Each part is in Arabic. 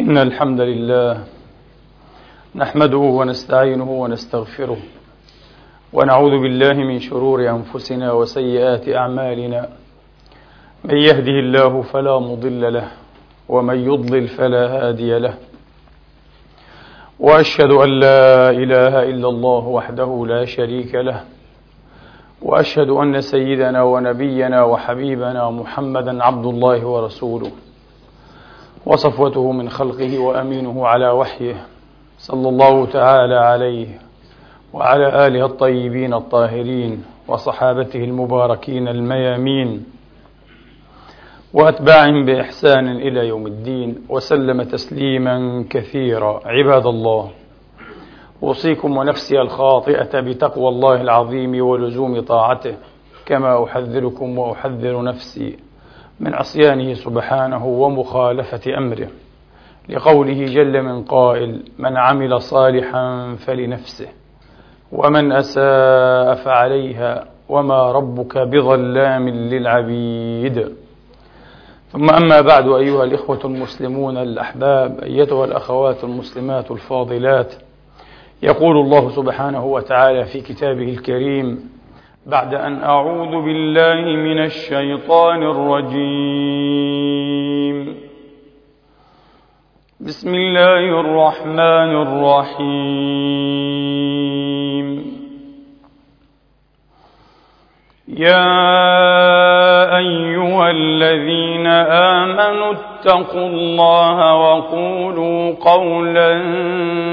إن الحمد لله نحمده ونستعينه ونستغفره ونعوذ بالله من شرور أنفسنا وسيئات أعمالنا من يهده الله فلا مضل له ومن يضلل فلا هادي له وأشهد أن لا إله إلا الله وحده لا شريك له وأشهد أن سيدنا ونبينا وحبيبنا محمدا عبد الله ورسوله وصفوته من خلقه وأمينه على وحيه صلى الله تعالى عليه وعلى آله الطيبين الطاهرين وصحابته المباركين الميامين وأتباعهم بإحسان إلى يوم الدين وسلم تسليما كثيرا. عباد الله أوصيكم ونفسي الخاطئة بتقوى الله العظيم ولزوم طاعته كما أحذركم وأحذر نفسي. من عصيانه سبحانه ومخالفة أمره لقوله جل من قائل من عمل صالحا فلنفسه ومن أساء فعليها وما ربك بظلام للعبيد. ثم أما بعد أيها الإخوة المسلمون الأحباب أيتها الأخوات المسلمات الفاضلات يقول الله سبحانه وتعالى في كتابه الكريم بعد أن أعوذ بالله من الشيطان الرجيم. بسم الله الرحمن الرحيم. يا أيها الذين آمنوا اتقوا الله وقولوا قولا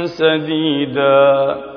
سديدا.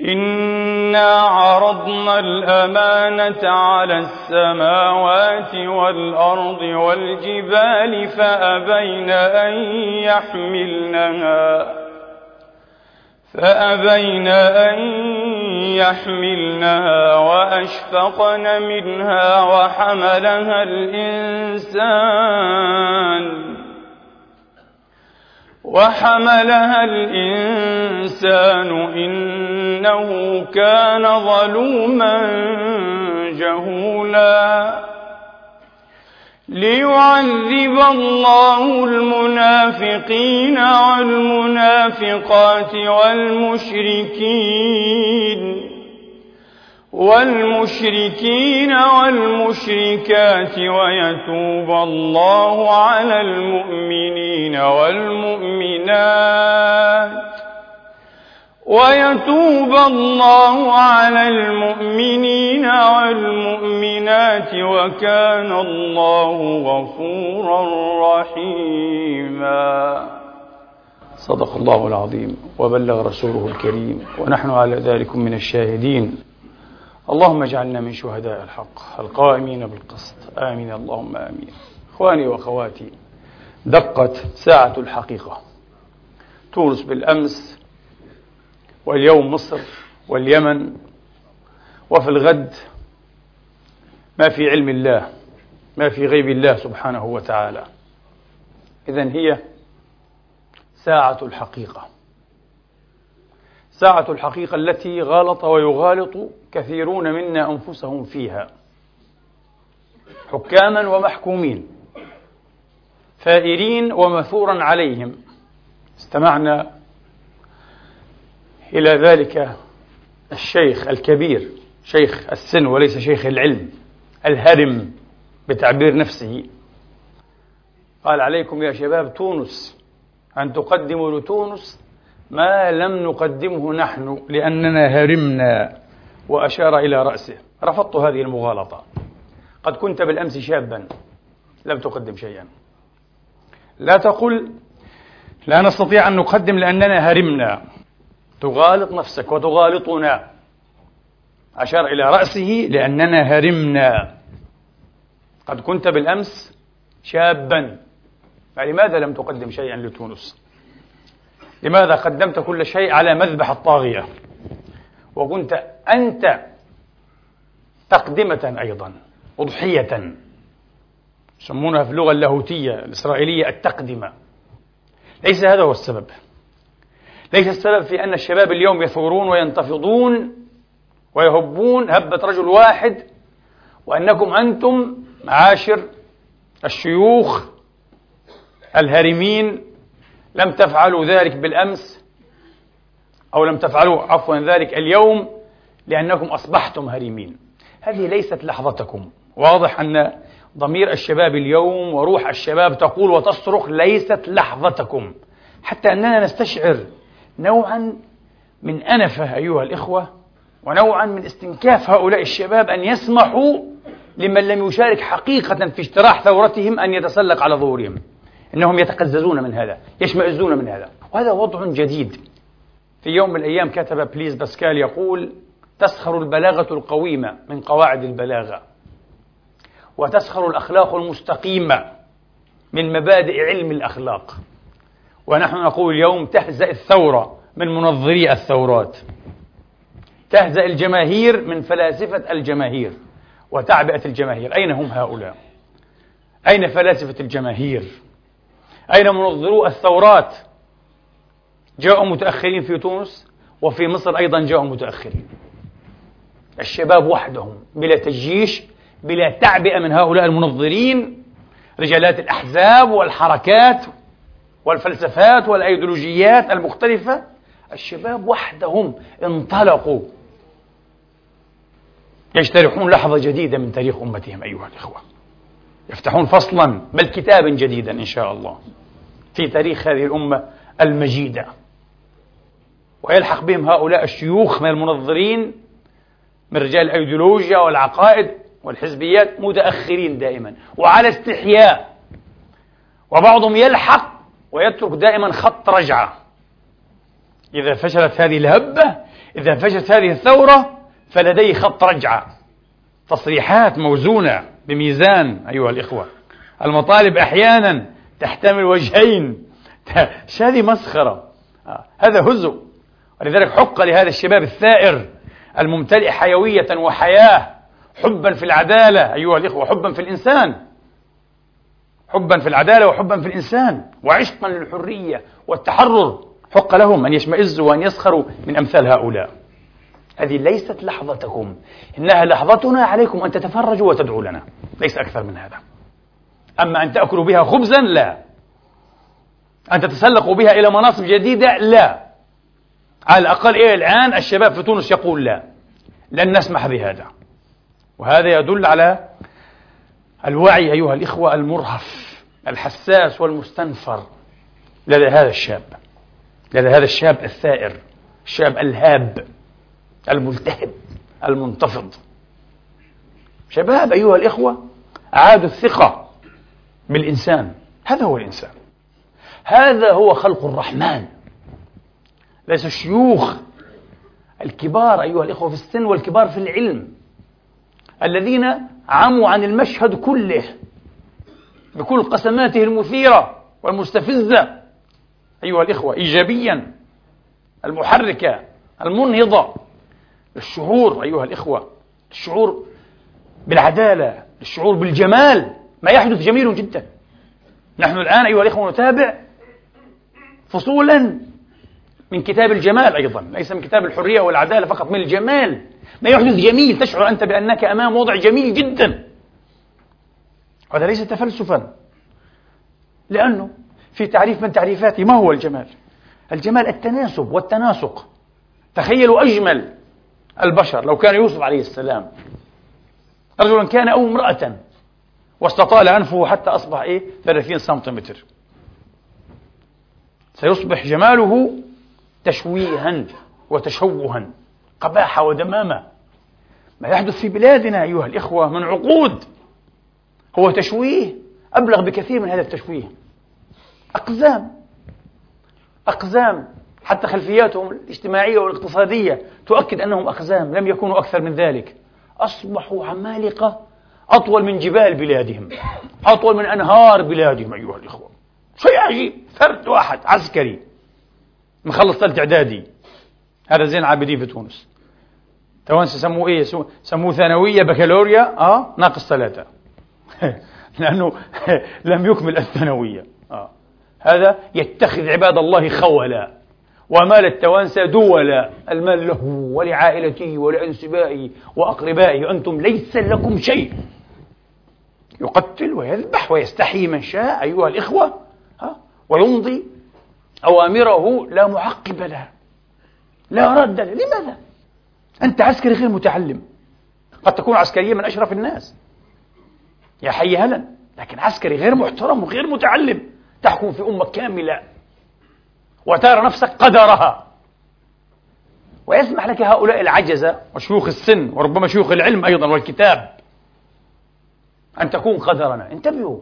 إنا عرضنا الأمانة على السماوات والأرض والجبال فأبين أن يحملنها فأبين أن يحملنها وأشفقن منها وحملها الإنسان وحملها الإنسان إنه كان ظلوما جهولا ليعذب الله المنافقين والمنافقات والمشركين والمشركين والمشركات ويتوب الله على المؤمنين والمؤمنات ويتوب الله على المؤمنين والمؤمنات وكان الله غفورا رحيما. صدق الله العظيم وبلغ رسوله الكريم ونحن على ذلك من الشاهدين. اللهم اجعلنا من شهداء الحق القائمين بالقسط. آمين. اللهم آمين. إخواني وأخواتي دقت ساعة الحقيقة. تونس بالأمس واليوم مصر واليمن وفي الغد. ما في علم الله ما في غيب الله سبحانه وتعالى. إذا هي ساعة الحقيقة. ساعة الحقيقة التي غالط ويغالط كثيرون منا أنفسهم فيها. حكاما ومحكومين. ثائرين ومثورا عليهم. استمعنا إلى ذلك الشيخ الكبير شيخ السن وليس شيخ العلم الهرم بتعبير نفسه. قال عليكم يا شباب تونس. أن تقدموا لتونس ما لم نقدمه نحن لأننا هرمنا وأشار إلى رأسه. رفضت هذه المغالطة. قد كنت بالأمس شابا. لم تقدم شيئا. لا تقل لا نستطيع أن نقدم لأننا هرمنا. تغالط نفسك وتغالطنا. أشار إلى رأسه لأننا هرمنا. قد كنت بالأمس شابا. فلماذا لم تقدم شيئا لتونس؟ لماذا قدمت كل شيء على مذبح الطاغية؟ وكنت أنت تقدمة أيضا أضحية يسمونها في اللغة اللاهوتية الإسرائيلية التقدمة. ليس هذا هو السبب. ليس السبب في أن الشباب اليوم يثورون وينتفضون ويهبون هبة رجل واحد وأنكم أنتم معاشر الشيوخ الهارمين لم تفعلوا ذلك بالأمس أو لم تفعلوا عفوا ذلك اليوم لأنكم أصبحتم هارمين هذه ليست لحظتكم. واضح أن ضمير الشباب اليوم وروح الشباب تقول وتصرخ ليست لحظتكم. حتى أننا نستشعر نوعا من أنفة أيها الإخوة ونوعا من استنكاف هؤلاء الشباب أن يسمحوا لمن لم يشارك حقيقة في اجتراح ثورتهم أن يتسلق على ظهورهم. إنهم يتقززون من هذا يشمئزون من هذا. وهذا وضع جديد. في يوم من الأيام كتب بليز باسكال يقول تسخر البلاغة القويمة من قواعد البلاغة وتسخر الأخلاق المستقيمة من مبادئ علم الأخلاق. ونحن نقول اليوم تهزأ الثورة من منظري الثورات. تهزأ الجماهير من فلاسفة الجماهير وتعبئة الجماهير. أين هم هؤلاء؟ أين فلاسفة الجماهير؟ أين منظرو الثورات؟ جاءوا متأخرين في تونس وفي مصر أيضا جاءوا متأخرين. الشباب وحدهم بلا تجيش بلا تعبئة من هؤلاء المنظرين رجالات الأحزاب والحركات والفلسفات والأيديولوجيات المختلفة. الشباب وحدهم انطلقوا. يجترحون لحظة جديدة من تاريخ أمتهم أيها الإخوة. يفتحون فصلا بل كتابا جديدا إن شاء الله. في تاريخ هذه الأمة المجيدة. ويلحق بهم هؤلاء الشيوخ من المنظرين من رجال الأيديولوجيا والعقائد والحزبيات متأخرين دائما. وعلى استحياء. وبعضهم يلحق ويترك دائما خط رجعة. إذا فشلت هذه الهبة إذا فشلت هذه الثورة فلديه خط رجعة. تصريحات موزونة. بميزان أيها الإخوة. المطالب أحيانا تحتمل وجهين. هذه مسخرة؟ آه، هذا هزو ولذلك حق لهذا الشباب الثائر الممتلئ حيوية وحياة حبا في العدالة أيها الإخوة حبا في الإنسان. حبا في العدالة وحبا في الإنسان وعشقا للحرية والتحرر. حق لهم أن يشمئزوا وأن يسخروا من أمثال هؤلاء. هذه ليست لحظتكم. إنها لحظتنا عليكم أن تتفرجوا وتدعوا لنا. ليس أكثر من هذا. أما أن تأكلوا بها خبزا؟ لا. أن تتسلقوا بها إلى مناصب جديدة؟ لا. على الأقل إيه الآن الشباب في تونس يقول لا. لن نسمح بهذا. وهذا يدل على الوعي أيها الإخوة المرهف الحساس والمستنفر لدى هذا الشاب لدى هذا الشاب الثائر الشاب الهاب. الملتهب المنتفض. شباب أيها الإخوة أعادوا الثقة بالإنسان. هذا هو الإنسان. هذا هو خلق الرحمن. ليس الشيوخ الكبار أيها الإخوة في السن والكبار في العلم الذين عموا عن المشهد كله بكل قسماته المثيرة والمستفزة. أيها الإخوة إيجابيا المحركة المنهضة. للشعور أيها الإخوة الشعور بالعدالة الشعور بالجمال ما يحدث جميل جدا. نحن الآن أيها الإخوة نتابع فصولا من كتاب الجمال أيضا ليس من كتاب الحرية والعدالة فقط من الجمال. ما يحدث جميل تشعر أنت بأنك أمام وضع جميل جدا. هذا ليس تفلسفا لأنه في تعريف من تعريفاته ما هو الجمال؟ الجمال التناسب والتناسق. تخيلوا أجمل البشر لو كان يوسف عليه السلام رجلا كان أو امرأة واستطال أنفه حتى أصبح إيه؟ 30 سنتيمتر. سيصبح جماله تشويها وتشوها قباحة ودمامة. ما يحدث في بلادنا أيها الإخوة من عقود هو تشويه أبلغ بكثير من هذا التشويه. أقزام أقزام. حتى خلفياتهم الاجتماعية والاقتصادية تؤكد أنهم أقزام لم يكونوا أكثر من ذلك. أصبحوا عمالقة أطول من جبال بلادهم أطول من أنهار بلادهم أيها الإخوة. شيء عجيب فرد واحد عسكري مخلص ثالث إعدادي. هذا زين العابدين في تونس. توانسة سموه إيه؟ سموه ثانوية بكالوريا آه ناقص ثلاثة. لأنه لم يكمل الثانوية. آه. هذا يتخذ عباد الله خولا ومال التوانسة دولا المال له ولعائلته ولأنسبائه وأقربائه وأنتم ليس لكم شيء. يقتل ويذبح ويستحيي من شاء أيها الإخوة. ها؟ ويمضي أوامره لا معقب لها لا رد لها لماذا؟ أنت عسكري غير متعلم. قد تكون عسكريا من أشرف الناس. يا حي هلا. لكن عسكري غير محترم وغير متعلم. تحكم في أمة كاملة. وترى نفسك قدرها. ويسمح لك هؤلاء العجزة وشيوخ السن وربما شيوخ العلم أيضا والكتاب أن تكون قدرنا. انتبهوا.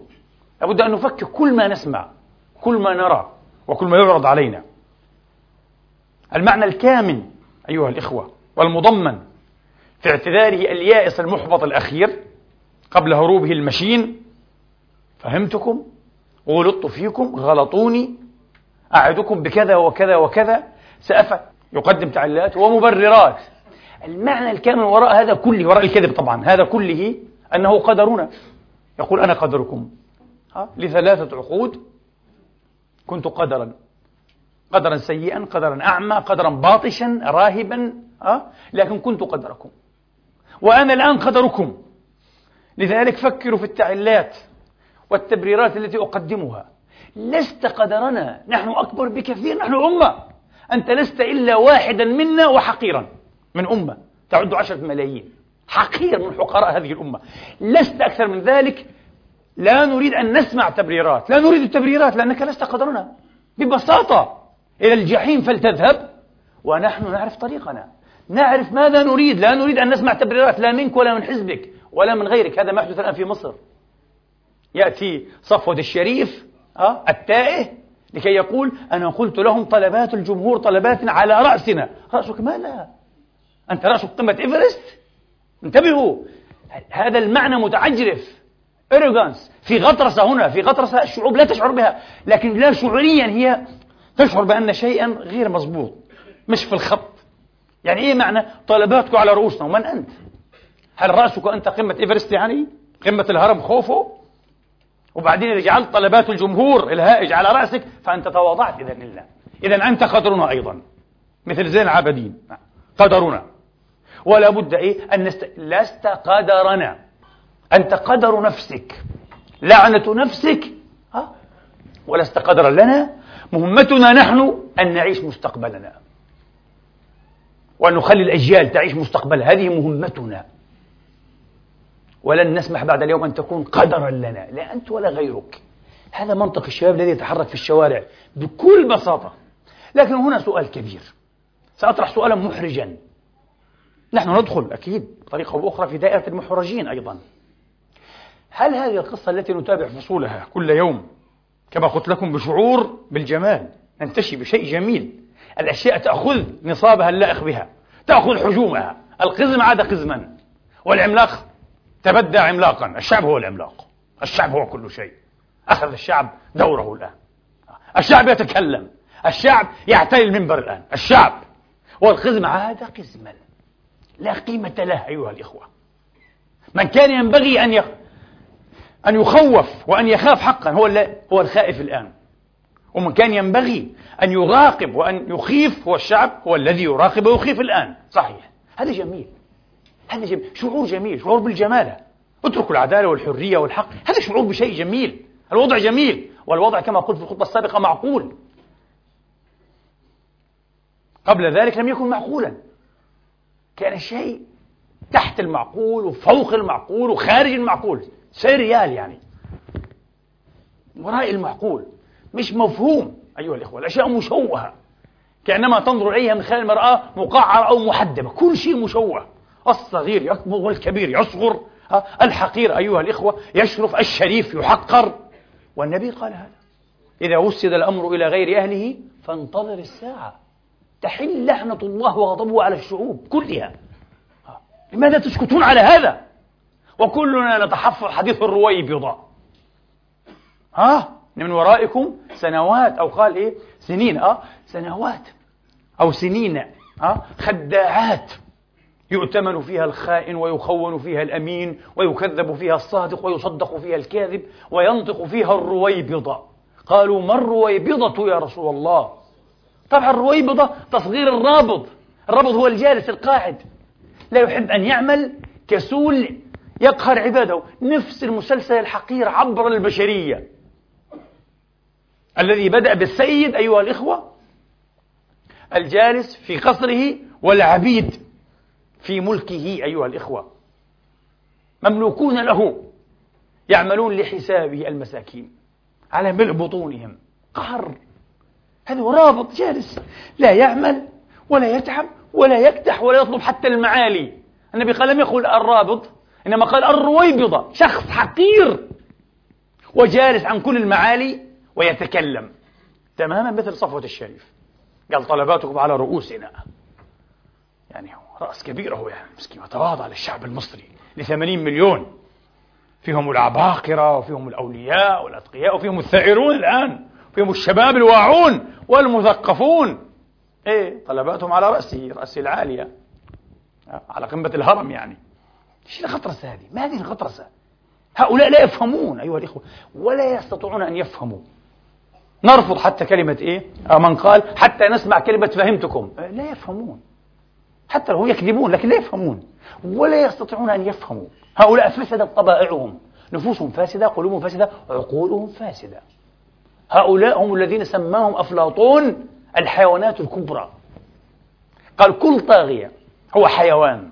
لابد أن نفكر كل ما نسمع كل ما نرى وكل ما يعرض علينا. المعنى الكامن أيها الإخوة والمضمن في اعتذاره اليائس المحبط الأخير قبل هروبه المشين فهمتكم؟ غلطت فيكم؟ غلطوني؟ أعدكم بكذا وكذا وكذا سأفعل يقدم تعليلات ومبررات. المعنى الكامل وراء هذا كله وراء الكذب طبعا هذا كله أنه قدرنا. يقول أنا قدركم. ها؟ لثلاثة عقود كنت قدرا. قدرا سيئا قدرا أعمى قدرا باطشا راهبا ها؟ لكن كنت قدركم. وأنا الآن قدركم. لذلك فكروا في التعلات والتبريرات التي أقدمها. لست قدرنا نحن أكبر بكثير نحن أمة. أنت لست إلا واحدا منا وحقيرا من أمة تعد عشرة ملايين. حقير من حقراء هذه الأمة. لست أكثر من ذلك. لا نريد أن نسمع تبريرات لا نريد التبريرات لأنك لست قدرنا. ببساطة إلى الجحيم فلتذهب ونحن نعرف طريقنا. نعرف ماذا نريد. لا نريد أن نسمع تبريرات لا منك ولا من حزبك ولا من غيرك. هذا ما يحدث الآن في مصر. يأتي صفوة الشريف أه؟ التائه لكي يقول أنا قلت لهم طلبات الجمهور طلبات على رأسنا. رأسك ما لا أنت رأسك قمة إيفرست؟ انتبهوا هذا المعنى متعجرف. في غطرسة هنا في غطرسة الشعوب لا تشعر بها لكن لا شعوريا هي تشعر بأن شيئا غير مضبوط مش في الخط. يعني إيه معنى؟ طلباتك على رؤوسنا ومن أنت؟ هل رأسك أنت قمة إيفرست يعني؟ قمة الهرم خوفو وبعدين إذا جعلت طلبات الجمهور الهائج على رأسك فأنت تواضعت إذا لله. إذا أنت قدرنا أيضا. مثل زين العابدين. قدرنا. ولا بد إيه؟ أن نست... لست قدرنا. أنت قدر نفسك. لعنة نفسك. ها؟ ولست قدرا لنا. مهمتنا نحن أن نعيش مستقبلنا. وأن نخلي الأجيال تعيش مستقبلها هذه مهمتنا. ولن نسمح بعد اليوم أن تكون قدرا لنا. لا أنت ولا غيرك. هذا منطق الشباب الذي يتحرك في الشوارع بكل بساطة. لكن هنا سؤال كبير. سأطرح سؤالا محرجا. نحن ندخل أكيد بطريقة أو أخرى في دائرة المحرجين أيضا. هل هذه القصة التي نتابع فصولها كل يوم كما قلت لكم بشعور بالجمال؟ ننتشي بشيء جميل. الأشياء تأخذ نصابها اللائق بها تأخذ حجومها. القزم عاد قزما. والعملاق تبدى عملاقا. الشعب هو العملاق. الشعب هو كل شيء. أخذ الشعب دوره الآن. الشعب يتكلم. الشعب يعتلي المنبر الآن. الشعب. والقزم عاد قزما. لا قيمة له أيها الإخوة. من كان ينبغي أن يخ... أن يخوف وأن يخاف حقا هو هو الخائف الآن. ومن كان ينبغي أن يراقب وأن يخيف هو الشعب هو الذي يراقب ويخيف الآن. صحيح. هذا جميل. هذا. شعور جميل شعور بالجمالة. اتركوا العدالة والحرية والحق. هذا شعور بشيء جميل. الوضع جميل. والوضع كما قلت في الخطبة السابقة معقول. قبل ذلك لم يكن معقولا. كان شيء تحت المعقول وفوق المعقول وخارج المعقول. سيريال يعني. وراء المعقول. مش مفهوم أيها الإخوة. الأشياء مشوهة. كأنما تنظر إليها من خلال المرآة مقعرة أو محدبة. كل شيء مشوه. الصغير يكبر والكبير يصغر. الحقير أيها الإخوة يشرف الشريف يحقر. والنبي قال هذا. إذا وسد الأمر إلى غير أهله فانتظر الساعة. تحل لعنة الله وغضبه على الشعوب كلها. لماذا تسكتون على هذا؟ وكلنا نتحفظ حديث الرويبضة ها من ورائكم سنوات أو قال إيه؟ سنين أه سنوات أو سنين أه خداعات. يؤتمن فيها الخائن ويخون فيها الأمين ويكذب فيها الصادق ويصدق فيها الكاذب وينطق فيها الرويبضة. قالوا ما الرويبضة يا رسول الله؟ طبعا الرويبضة تصغير الرابض. الرابض هو الجالس القاعد. لا يحب أن يعمل كسول يقهر عباده. نفس المسلسل الحقير عبر البشرية. الذي بدأ بالسيد أيها الإخوة الجالس في قصره والعبيد. في ملكه أيها الإخوة. مملوكون له يعملون لحسابه المساكين على ملء بطونهم. قهر. هذا رابط جالس. لا يعمل ولا يتعب ولا يكدح ولا يطلب حتى المعالي. النبي قال لم يقل الرابط إنما قال الرويبضة شخص حقير. وجالس عن كل المعالي ويتكلم. تماما مثل صفوة الشريف. قال طلباتكم على رؤوسنا. يعني رأس كبير هو يعني. مسكين. وتواضع للشعب المصري لثمانين مليون. فيهم العباقرة وفيهم الأولياء والأتقياء وفيهم الثائرون الآن. فيهم الشباب الواعون والمثقفون. إيه طلباتهم على رأسه رأسه العالية. على قمة الهرم يعني. إيش الغطرسة هذه؟ ما هذه الغطرسة؟ هؤلاء لا يفهمون أيها الإخوة. ولا يستطيعون أن يفهموا. نرفض حتى كلمة إيه؟ أو من قال حتى نسمع كلمة فهمتكم. لا يفهمون. حتى لو يكذبون لكن لا يفهمون. ولا يستطيعون أن يفهموا. هؤلاء فسدت طبائعهم. نفوسهم فاسدة قلوبهم فاسدة عقولهم فاسدة. هؤلاء هم الذين سماهم أفلاطون الحيوانات الكبرى. قال كل طاغية هو حيوان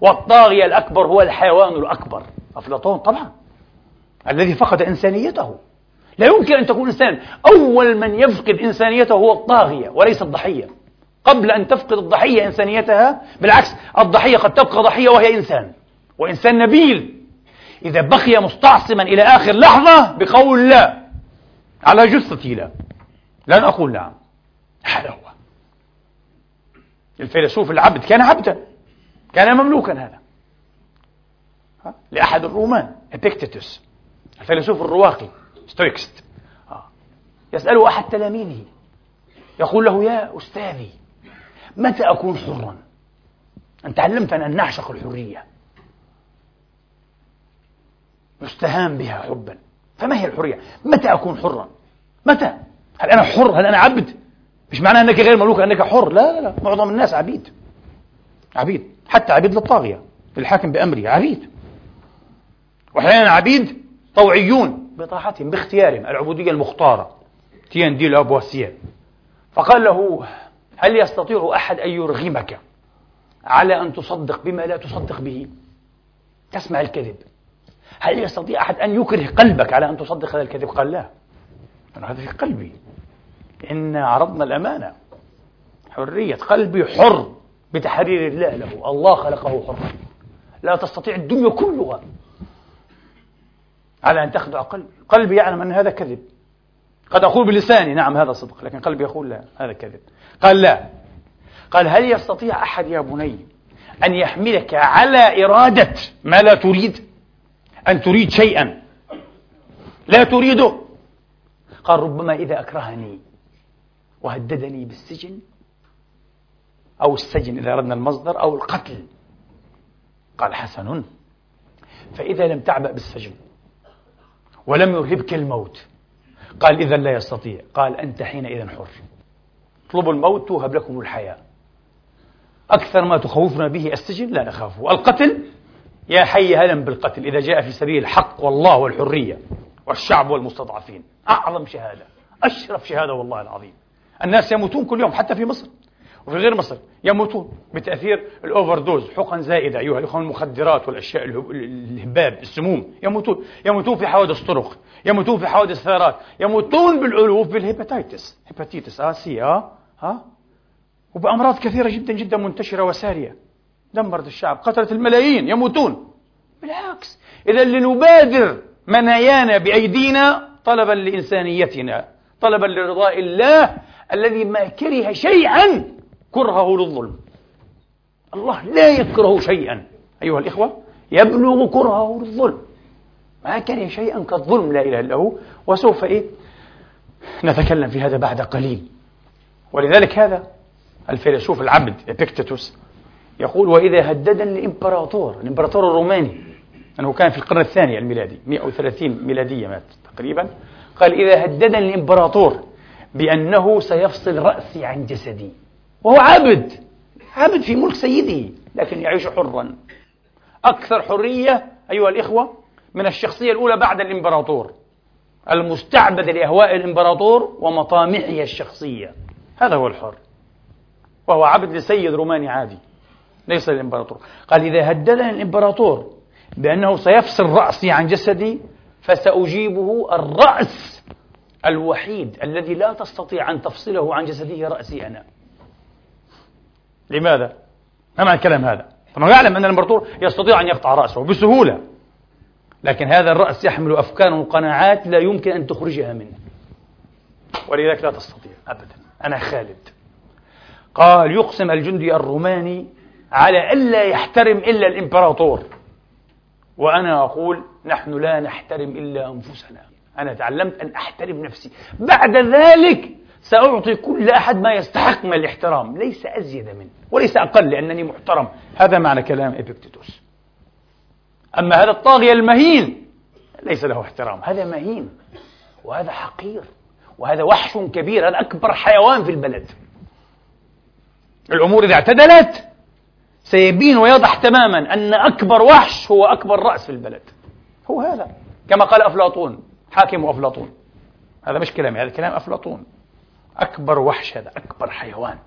والطاغية الأكبر هو الحيوان الأكبر. أفلاطون طبعا الذي فقد إنسانيته. لا يمكن أن تكون إنسان. أول من يفقد إنسانيته هو الطاغية وليس الضحية قبل أن تفقد الضحية إنسانيتها بالعكس الضحية قد تبقى ضحية وهي إنسان وإنسان نبيل. إذا بقي مستعصما إلى آخر لحظة بقول لا على جثتي لا. لن أقول نعم. هذا هو. الفيلسوف العبد كان عبدا كان مملوكا هذا. لأحد الرومان إبيكتيتوس الفيلسوف الرواقي ستويكست. يسأله أحد تلاميذه يقول له يا أستاذي متى أكون حرا؟ أنت علمتنا أن نعشق الحرية. يستهان بها حبا. فما هي الحرية؟ متى أكون حرا؟ متى؟ هل أنا حر؟ هل أنا عبد؟ مش معناه أنك غير مملوك أنك حر. لا لا لا. معظم الناس عبيد. عبيد. حتى عبيد للطاغية للحاكم بأمره. عبيد. وأحيانا عبيد طوعيون بطاعتهم باختيارهم. العبودية المختارة. تيان دي لابواسيان فقال له هل يستطيع أحد أن يرغمك على أن تصدق بما لا تصدق به؟ تسمع الكذب. هل يستطيع أحد أن يكره قلبك على أن تصدق هذا الكذب؟ قال لا. أنا هذا في قلبي. إنا عرضنا الأمانة. حرية. قلبي حر بتحرير الله له. الله خلقه حرا لا تستطيع الدنيا كلها على أن تخدع قلبي. قلبي يعلم أن هذا كذب. قد أقول بلساني نعم هذا صدق لكن قلبي يقول لا هذا كذب. قال لا. قال هل يستطيع أحد يا بني أن يحملك على إرادة ما لا تريد؟ أن تريد شيئا. لا تريده. قال ربما إذا أكرهني وهددني بالسجن أو السجن إذا أردنا المصدر أو القتل. قال حسن فإذا لم تعبأ بالسجن ولم يرهبك الموت قال إذا لا يستطيع. قال أنت حينئذ حر. اطلبوا الموت توهب لكم الحياة. أكثر ما تخوفنا به السجن لا نخافه القتل يا حي هلا بالقتل. إذا جاء في سبيل الحق والله والحرية والشعب والمستضعفين. أعظم شهادة. أشرف شهادة والله العظيم. الناس يموتون كل يوم حتى في مصر. وفي غير مصر يموتون بتأثير ال overdose حقن زائدة أيها الأخوة المخدرات والأشياء الهباب السموم يموتون. يموتون في حوادث طرق يموتون في حوادث سيارات يموتون بالألوف بال hepatitis hepatitis آه C آه ها؟ وبأمراض كثيرة جدا جدا منتشرة وسارية. دمرت الشعب. قتلت الملايين يموتون. بالعكس. إذا لنبادر منايانا بأيدينا طلبا لإنسانيتنا طلبا لرضاء الله الذي ما كره شيئا كرهه للظلم. الله لا يكره شيئا. أيها الإخوة يبلغ كرهه للظلم. ما كره شيئا كالظلم لا إله إلا هو. وسوف إيه؟ نتكلم في هذا بعد قليل. ولذلك هذا الفيلسوف العبد إبيكتتوس يقول وإذا هددني الإمبراطور الإمبراطور الروماني أنه كان في القرن الثاني الميلادي 130 ميلادية مات تقريبا قال إذا هددني الإمبراطور بأنه سيفصل رأسي عن جسدي. وهو عبد. عبد في ملك سيده لكن يعيش حرا. أكثر حرية أيها الإخوة من الشخصية الأولى بعد الإمبراطور. المستعبد لأهواء الإمبراطور ومطامعه الشخصية. هذا هو الحر. وهو عبد لسيد روماني عادي. ليس الإمبراطور قال إذا هددني الإمبراطور بأنه سيفصل رأسي عن جسدي فسأجيبه الرأس الوحيد الذي لا تستطيع أن تفصله عن جسده رأسي أنا. لماذا؟ ما معنى الكلام هذا؟ طبعا يعلم أن الإمبراطور يستطيع أن يقطع رأسه بسهولة. لكن هذا الرأس يحمل أفكار وقناعات لا يمكن أن تخرجها منه. ولذلك لا تستطيع أبدا. أنا خالد. قال يقسم الجندي الروماني على ألا يحترم إلا الإمبراطور. وأنا أقول نحن لا نحترم إلا أنفسنا. أنا تعلمت أن أحترم نفسي. بعد ذلك سأعطي كل أحد ما يستحق من الاحترام. ليس أزيد منه وليس أقل لأنني محترم. هذا معنى كلام إبكتيتوس أما هذا الطاغية المهين ليس له احترام. هذا مهين وهذا حقير وهذا وحش كبير هذا أكبر حيوان في البلد. الأمور إذا اعتدلت سيبين ويضح تماما أن أكبر وحش هو أكبر رأس في البلد. هو هذا. كما قال أفلاطون حاكم أفلاطون. هذا مش كلامي هذا كلام أفلاطون. أكبر وحش هذا أكبر حيوان.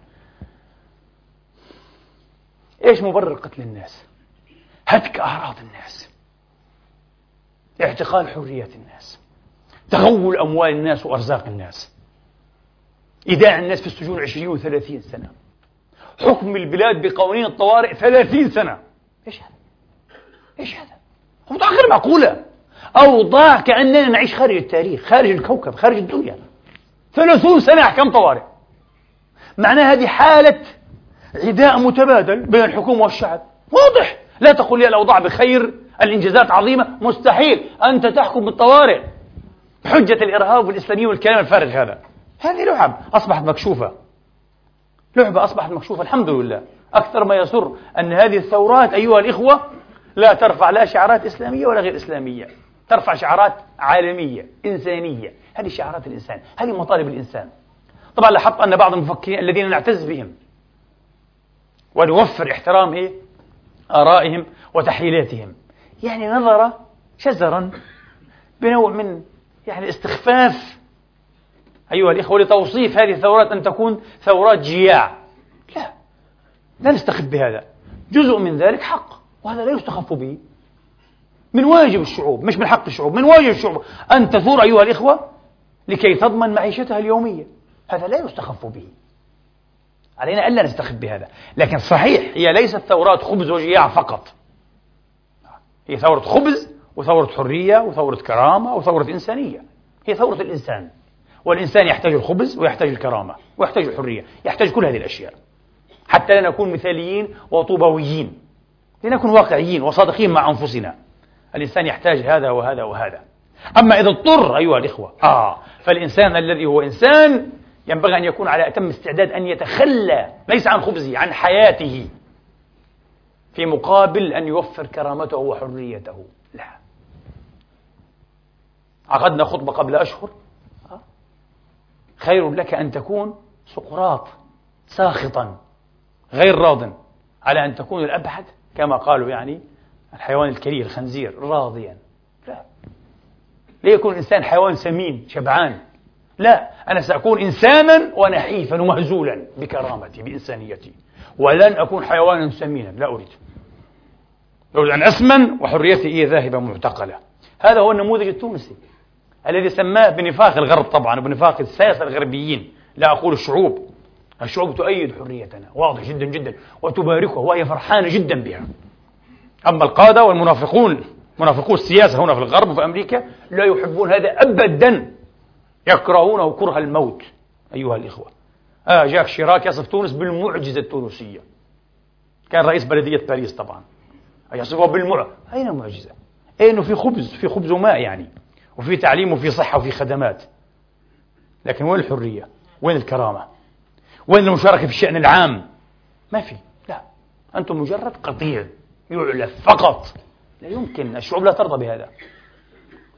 إيش مبرر قتل الناس؟ هتك أعراض الناس. اعتقال حرية الناس. تغول أموال الناس وأرزاق الناس. إيداع الناس في السجون عشرين وثلاثين سنة. حكم البلاد بقوانين الطوارئ ثلاثين سنة. إيش هذا؟ إيش هذا؟ أوضاع غير معقولة. أوضاع كأننا نعيش خارج التاريخ خارج الكوكب خارج الدنيا. ثلاثون سنة أحكام طوارئ. معناها هذه حالة عداء متبادل بين الحكومة والشعب. واضح. لا تقول لي الأوضاع بخير الإنجازات عظيمة. مستحيل. أنت تحكم بالطوارئ. حجة الإرهاب والإسلامية والكلام الفارغ هذا. هذه لعب. أصبحت مكشوفة. لعبة أصبحت مكشوفة. الحمد لله. أكثر ما يسر أن هذه الثورات أيها الإخوة لا ترفع لا شعارات إسلامية ولا غير إسلامية. ترفع شعارات عالمية إنسانية. هذه شعارات الإنسان هذه مطالب الإنسان. طبعا لاحظت أن بعض المفكرين الذين نعتز بهم ونوفر احترام إيه؟ آرائهم وتحليلاتهم. يعني نظر شزرا بنوع من يعني استخفاف. أيها الإخوة لتوصيف هذه الثورات أن تكون ثورات جياع. لا لا نستخف بهذا. جزء من ذلك حق وهذا لا يستخف به. من واجب الشعوب مش من حق الشعوب من واجب الشعوب أن تثور أيها الإخوة لكي تضمن معيشتها اليومية. هذا لا يستخف به. علينا ألا نستخف بهذا. لكن صحيح هي ليست ثورات خبز وجياع فقط. هي ثورة خبز وثورة حرية وثورة كرامة وثورة إنسانية. هي ثورة الإنسان. والإنسان يحتاج الخبز ويحتاج الكرامة ويحتاج الحرية يحتاج كل هذه الأشياء. حتى لا نكون مثاليين وطوبويين لنكون واقعيين وصادقين مع أنفسنا. الإنسان يحتاج هذا وهذا وهذا. أما إذا اضطر أيها الإخوة. آه. فالإنسان الذي هو إنسان ينبغي أن يكون على أتم استعداد أن يتخلى ليس عن خبزه عن حياته. في مقابل أن يوفر كرامته وحريته. لا. عقدنا خطبة قبل أشهر. خير لك أن تكون سقراط ساخطا غير راض. على أن تكون الأبحث كما قالوا يعني الحيوان الكريه الخنزير راضيا. ليكون الإنسان حيوان سمين شبعان. لا أنا سأكون إنسانا ونحيفا ومهزولا بكرامتي بإنسانيتي. ولن أكون حيوانا سمينا لا أريد. أريد أن أسمن وحريتي إيه ذاهبة معتقلة. هذا هو النموذج التونسي الذي سماه بنفاق الغرب طبعا وبنفاق الساسة الغربيين. لا أقول الشعوب. الشعوب تؤيد حريتنا واضح جدا جدا وتباركها وهي فرحانة جدا بها. أما القادة والمنافقون منافقو السياسة هنا في الغرب وفي أمريكا لا يحبون هذا أبدا يكرهونه كره الموت أيها الإخوة آه جاك شيراك يصف تونس بالمعجزة التونسية كان رئيس بلدية باريس طبعا يصفه بالمع أين المعجزة؟ أنه في خبز في خبز وماء يعني وفي تعليم وفي صحة وفي خدمات لكن وين الحرية؟ وين الكرامة؟ وين المشاركة في الشأن العام؟ ما في لا أنتم مجرد قطيع يعلف فقط لا يمكن الشعوب لا ترضى بهذا.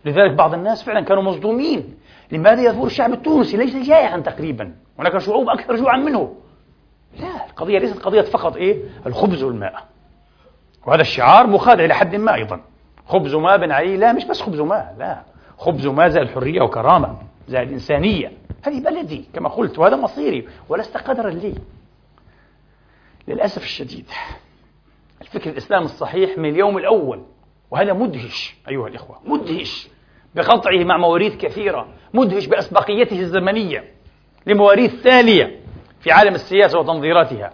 لذلك بعض الناس فعلا كانوا مصدومين. لماذا يثور الشعب التونسي ليس جائعا تقريبا؟ هناك شعوب أكثر جوعا منه. لا القضية ليست قضية فقط إيه؟ الخبز والماء. وهذا الشعار مخادع إلى حد ما أيضا. خبز وماء بن علي لا مش بس خبز وماء لا. خبز وماء زائد حرية وكرامة زائد إنسانية هذه بلدي كما قلت وهذا مصيري ولست قدرا لي. للأسف الشديد الفكر الإسلامي الصحيح من اليوم الأول وهذا مدهش أيها الإخوة مدهش بقطعه مع مواريث كثيرة مدهش بأسبقيته الزمنية لمواريث تالية في عالم السياسة وتنظيراتها.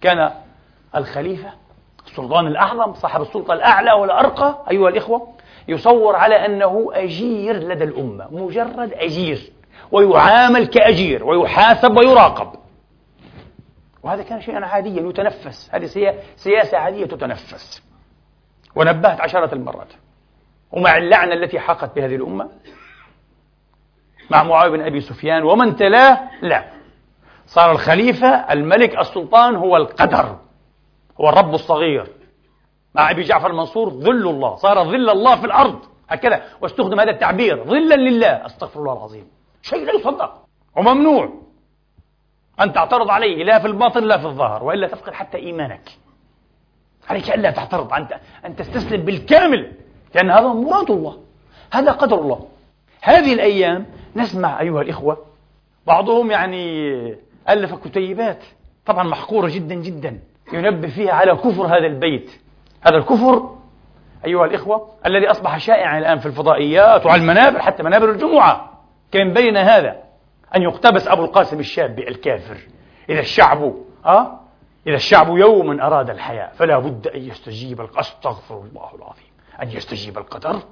كان الخليفة السلطان الأعظم صاحب السلطة الأعلى والأرقى أيها الإخوة يصور على أنه أجير لدى الأمة مجرد أجير ويعامل كأجير ويحاسب ويراقب. وهذا كان شيئا عاديا يتنفس هذه سياسة عادية تتنفس. ونبهت عشرات المرات. ومع اللعنة التي حاقت بهذه الأمة مع معاوية بن أبي سفيان ومن تلاه لا. صار الخليفة الملك السلطان هو القدر هو الرب الصغير. مع أبي جعفر المنصور ظل الله. صار ظل الله في الأرض. هكذا واستخدم هذا التعبير. ظلا لله. أستغفر الله العظيم. شيء لا يصدق. وممنوع أن تعترض عليه لا في الباطن لا في الظاهر وإلا تفقد حتى إيمانك. عليك ألا تعترض أن أن تستسلم بالكامل لأن هذا مراد الله هذا قدر الله. هذه الأيام نسمع أيها الإخوة بعضهم يعني ألف كتيبات طبعا محقورة جدا جدا ينبه فيها على كفر هذا البيت. هذا الكفر أيها الإخوة الذي أصبح شائعا الآن في الفضائيات وعلى المنابر حتى منابر الجمعة. كان بين هذا أن يقتبس أبو القاسم الشابي الكافر إذا الشعب أه؟ إذا الشعب يوما أراد الحياة فلا بد أن يستجيب أستغفر الله العظيم. أن يستجيب القدر.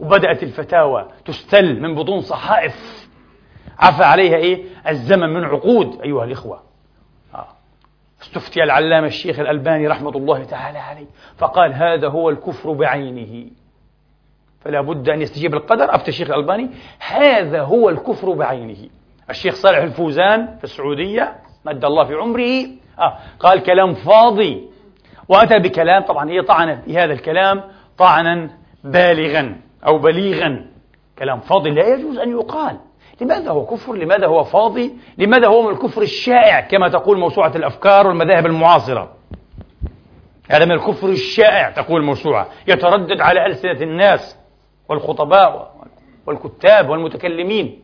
وبدأت الفتاوى تستل من بطون صحائف. عفى عليها إيه؟ الزمن من عقود أيها الإخوة. آه. استفتي العلامة الشيخ الألباني رحمة الله تعالى عليه. فقال هذا هو الكفر بعينه. فلا بد أن يستجيب القدر. أفتى الشيخ الألباني هذا هو الكفر بعينه. الشيخ صالح الفوزان في السعودية مد الله في عمره آه. قال كلام فاضي. وأتى بكلام طبعا هي طعن في هذا الكلام طعنا بالغا أو بليغا. كلام فاضي لا يجوز أن يقال. لماذا هو كفر؟ لماذا هو فاضي؟ لماذا هو من الكفر الشائع؟ كما تقول موسوعة الأفكار والمذاهب المعاصرة؟ هذا من الكفر الشائع تقول الموسوعة يتردد على ألسنة الناس والخطباء والكتاب والمتكلمين.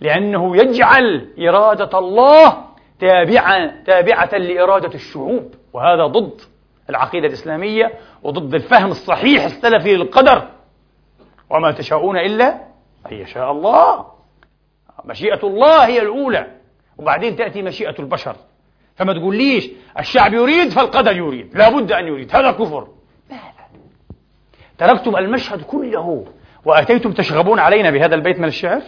لأنه يجعل إرادة الله تابعة تابعة لإرادة الشعوب. وهذا ضد العقيدة الإسلامية وضد الفهم الصحيح السلفي للقدر. وما تشاءون إلا أن يشاء الله. مشيئة الله هي الأولى. وبعدين تأتي مشيئة البشر. فما تقوليش الشعب يريد فالقدر يريد. لا بد أن يريد. هذا كفر. تركتم المشهد كله. وأتيتم تشغبون علينا بهذا البيت من الشعر؟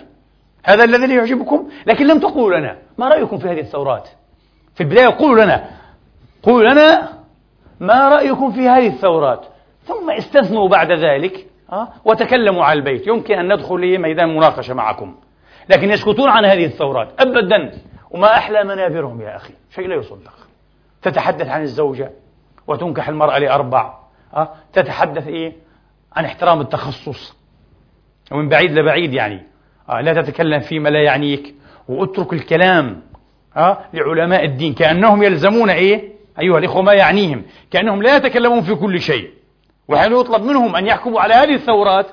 هذا الذي يعجبكم؟ لكن لم تقولوا لنا. ما رأيكم في هذه الثورات؟ في البداية قولوا لنا. قولوا لنا ما رأيكم في هذه الثورات. ثم استثنوا بعد ذلك أه؟ وتكلموا على البيت. يمكن أن ندخل لميدان مناقشة معكم. لكن يسكتون عن هذه الثورات. أبدا. وما أحلى منابرهم يا أخي؟ شيء لا يصدق. تتحدث عن الزوجة وتنكح المرأة لأربع. أه؟ تتحدث إيه؟ عن احترام التخصص. ومن بعيد لبعيد يعني؟ لا تتكلم فيما لا يعنيك. واترك الكلام أه؟ لعلماء الدين. كأنهم يلزمون إيه؟ أيها الإخوة ما يعنيهم. كأنهم لا يتكلمون في كل شيء. وحين يطلب منهم أن يحكموا على هذه الثورات؟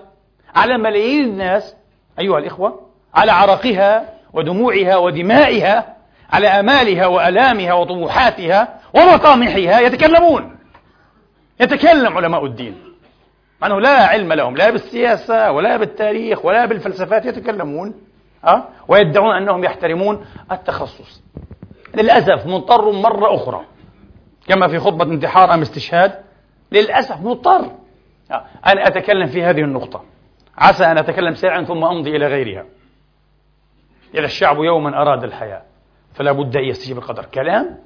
على ملايين الناس أيها الإخوة على عرقها ودموعها ودمائها على آمالها وألامها وطموحاتها ومطامحها يتكلمون. يتكلم علماء الدين. مع أنه لا علم لهم لا بالسياسة ولا بالتاريخ ولا بالفلسفات يتكلمون أه؟ ويدعون أنهم يحترمون التخصص. للأسف مضطر مرة أخرى كما في خطبة انتحار أم استشهاد للأسف مضطر. أه، أن أتكلم في هذه النقطة. عسى أن أتكلم سريعا ثم أمضي إلى غيرها. إذا الشعب يوما أراد الحياة فلا بد أن يستجيب القدر. كلام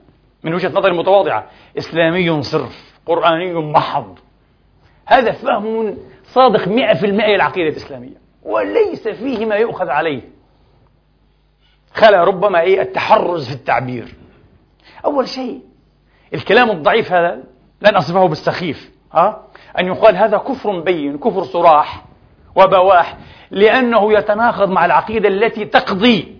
من وجهة نظري المتواضعة إسلامي صرف قرآني محض. هذا فهم صادق مئة في المئة للعقيدة الإسلامية وليس فيه ما يؤخذ عليه خلا ربما إيه التحرز في التعبير أول شيء الكلام الضعيف هذا لن أصفه بالسخيف ها؟ أن يقال هذا كفر بين كفر صراح وبواح لأنه يتناقض مع العقيدة التي تقضي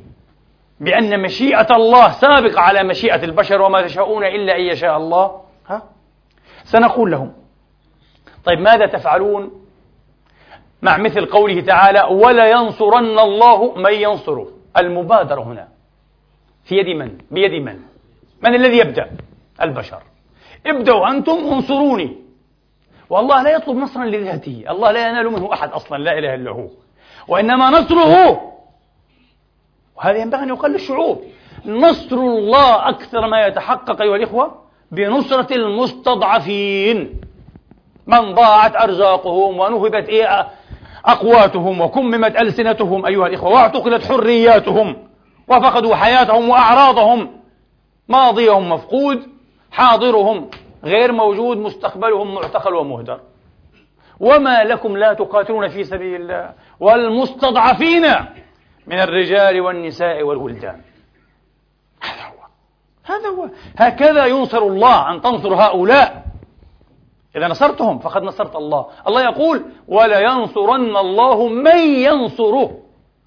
بأن مشيئة الله سابقة على مشيئة البشر وما تشاءون إلا أن يشاء الله ها؟ سنقول لهم طيب ماذا تفعلون؟ مع مثل قوله تعالى ولا ينصرن الله من ينصره. المبادرة هنا في يد من؟ بيد من؟ من الذي يبدأ؟ البشر. ابدأوا أنتم انصروني. والله لا يطلب نصرا لذاته. الله لا ينال منه أحد أصلا لا إله إلا هو. وإنما نصره. وهذا ينبغي أن يقال للشعوب نصر الله أكثر ما يتحقق أيها الإخوة بنصرة المستضعفين. من ضاعت أرزاقهم ونهبت إيه؟ أقواتهم وكممت ألسنتهم أيها الإخوة واعتقلت حرياتهم وفقدوا حياتهم وأعراضهم. ماضيهم مفقود حاضرهم غير موجود مستقبلهم معتقل ومهدر. وما لكم لا تقاتلون في سبيل الله والمستضعفين من الرجال والنساء والولدان. هذا هو هذا هو. هكذا ينصر الله أن تنصر هؤلاء. إذا نصرتهم فقد نصرت الله. الله يقول ولا ينصرن الله من ينصره.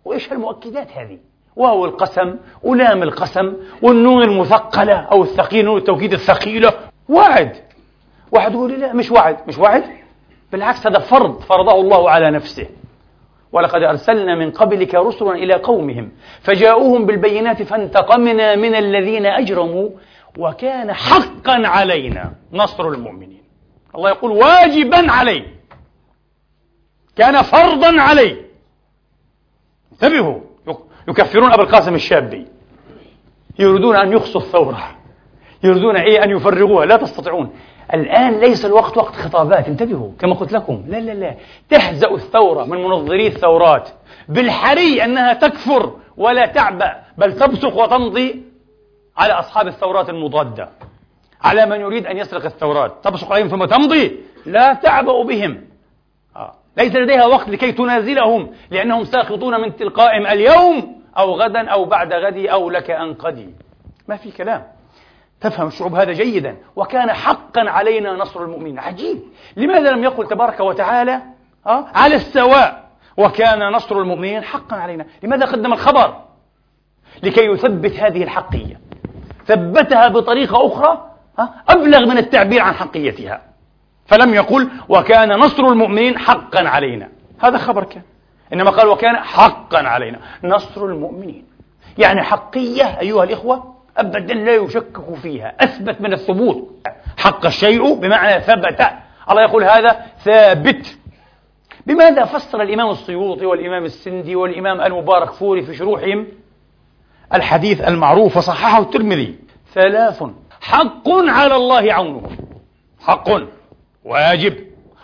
وإيش المؤكدات هذه؟ وهو القسم ولام القسم والنون المثقلة أو الثقيل نون التوكيد الثقيلة. وعد واحد يقول لا مش وعد مش وعد بالعكس هذا فرض فرضه الله على نفسه. ولقد أرسلنا من قبلك رسلا إلى قومهم فجاءوهم بالبينات فانتقمنا من الذين أجرموا وكان حقا علينا نصر المؤمنين. الله يقول واجبا عليه كان فرضا عليه انتبهوا. يكفرون أبا القاسم الشابي. يريدون أن يخصوا الثورة. يريدون إيه؟ أن يفرغوها. لا تستطيعون. الآن ليس الوقت وقت خطابات. انتبهوا. كما قلت لكم. لا لا لا. تهزأ الثورة من منظري الثورات. بالحري أنها تكفر ولا تعبأ. بل تبصق وتمضي على أصحاب الثورات المضادة. على من يريد أن يسرق الثورات. تبصق عليهم ثم تمضي. لا تعبأ بهم. آه. ليس لديها وقت لكي تنازلهم لأنهم ساقطون من تلقائهم. اليوم أو غدا أو بعد غد أو لك أن قدي ما في كلام. تفهم الشعوب هذا جيدا. وكان حقا علينا نصر المؤمنين. عجيب. لماذا لم يقل تبارك وتعالى أه؟ على السواء وكان نصر المؤمنين حقا علينا؟ لماذا قدم الخبر؟ لكي يثبت هذه الحقية. ثبتها بطريقة أخرى؟ أبلغ من التعبير عن حقيتها. فلم يقل وكان نصر المؤمنين حقا علينا. هذا خبر كان. إنما قال وكان حقا علينا. نصر المؤمنين. يعني حقية أيها الإخوة أبدا لا يشكك فيها. أثبت من الثبوت. حق الشيء بمعنى ثبت. الله يقول هذا ثابت. بماذا فسر الإمام السيوطي والإمام السندي والإمام المبارك فوري في شروحهم؟ الحديث المعروف وصححه الترمذي. ثلاث حق على الله عونه. حق واجب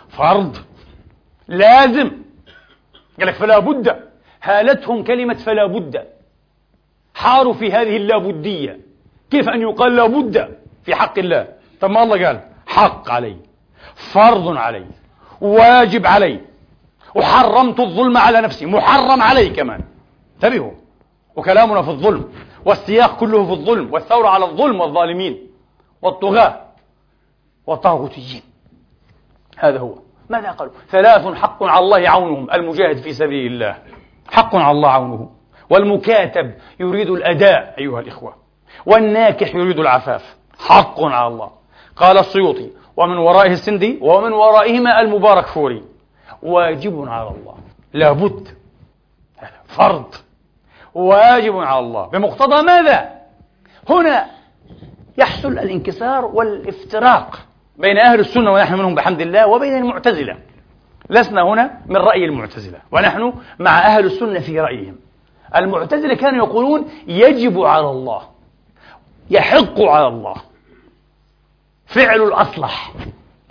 فرض لازم. قال لك فلا بد. هالتهم كلمة فلا بد. حاروا في هذه اللابدية. كيف أن يقال لابد في حق الله؟ طب ما الله قال حق علي فرض علي واجب علي. وحرمت الظلم على نفسي محرم علي كمان. انتبهوا. وكلامنا في الظلم والسياق كله في الظلم والثورة على الظلم والظالمين. والطغاة والطاغوتيين. هذا هو. ماذا قالوا؟ ثلاث حق على الله عونهم المجاهد في سبيل الله. حق على الله عونه والمكاتب يريد الأداء أيها الإخوة. والناكح يريد العفاف. حق على الله. قال السيوطي ومن ورائه السندي ومن ورائهما المبارك فوري. واجب على الله. لابد. فرض. واجب على الله. بمقتضى ماذا؟ هنا يحصل الانكسار والافتراق بين أهل السنة ونحن منهم بحمد الله وبين المعتزلة. لسنا هنا من رأي المعتزلة ونحن مع أهل السنة في رأيهم. المعتزلة كانوا يقولون يجب على الله يحق على الله فعل الأصلح.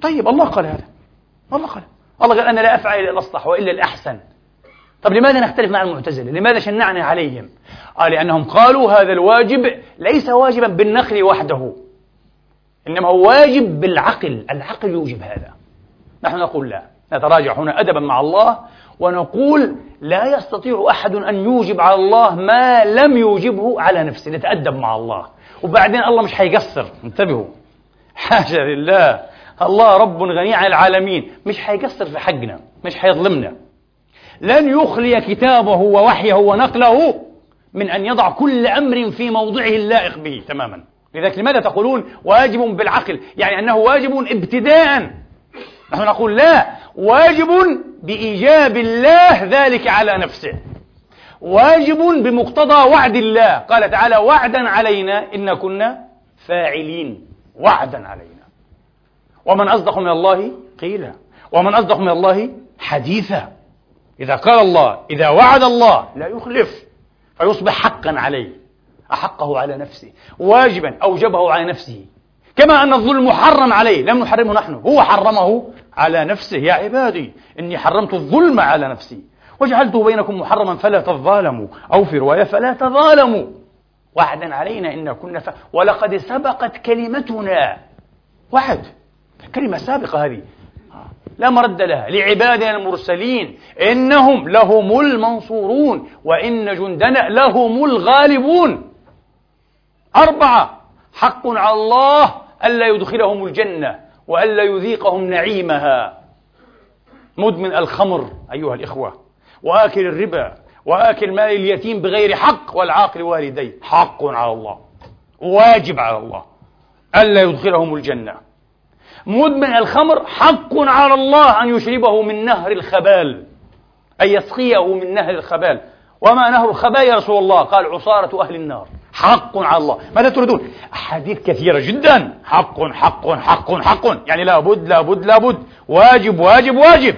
طيب الله قال هذا. الله قال. الله قال أنا لا أفعل إلا الأصلح وإلا الأحسن. طب لماذا نختلف مع المعتزلة؟ لماذا شنعنا عليهم؟ قال لأنهم قالوا هذا الواجب ليس واجبا بالنقل وحده إنما هو واجب بالعقل. العقل يوجب هذا. نحن نقول لا. نتراجع هنا أدبا مع الله ونقول لا يستطيع أحد أن يوجب على الله ما لم يوجبه على نفسه. نتأدب مع الله. وبعدين الله مش حيقصر. انتبهوا. حاشا لله. الله رب غني عن العالمين. مش حيقصر في حقنا. مش حيظلمنا. لن يخلي كتابه ووحيه ونقله من أن يضع كل أمر في موضعه اللائق به تماما. لذلك لماذا تقولون واجب بالعقل؟ يعني أنه واجب ابتداء نحن نقول لا واجب بإيجاب الله ذلك على نفسه. واجب بمقتضى وعد الله. قال تعالى وعدا علينا إن كنا فاعلين. وعدا علينا. ومن أصدق من الله قيلا. ومن أصدق من الله حديثا. إذا قال الله إذا وعد الله لا يخلف. فيصبح حقا عليه. أحقه على نفسه. واجبا أوجبه على نفسه. كما أن الظلم محرم عليه. لم نحرمه نحن. هو حرمه على نفسه. يا عبادي إني حرمت الظلم على نفسي. وجعلته بينكم محرما فلا تظالموا. أو في رواية فلا تظالموا. وعدا علينا إن كنا ف... ولقد سبقت كلمتنا. وعد كلمة سابقة هذه. لا مرد لها لعبادنا المرسلين. إنهم لهم المنصورون وإن جندنا لهم الغالبون. أربعة حق على الله ألا يدخلهم الجنة وألا يذيقهم نعيمها. مدمن الخمر أيها الإخوة وآكل الربا وآكل مال اليتيم بغير حق والعاقل والديه. حق على الله واجب على الله ألا يدخلهم الجنة. مدمن الخمر حق على الله أن يشربه من نهر الخبال أن يسقيه من نهر الخبال. وما نهر الخبال يا رسول الله؟ قال عصارة أهل النار. حق على الله. ماذا تريدون؟ أحاديث كثيرة جدا. حق حق حق حق. يعني لابد لابد لابد واجب واجب واجب.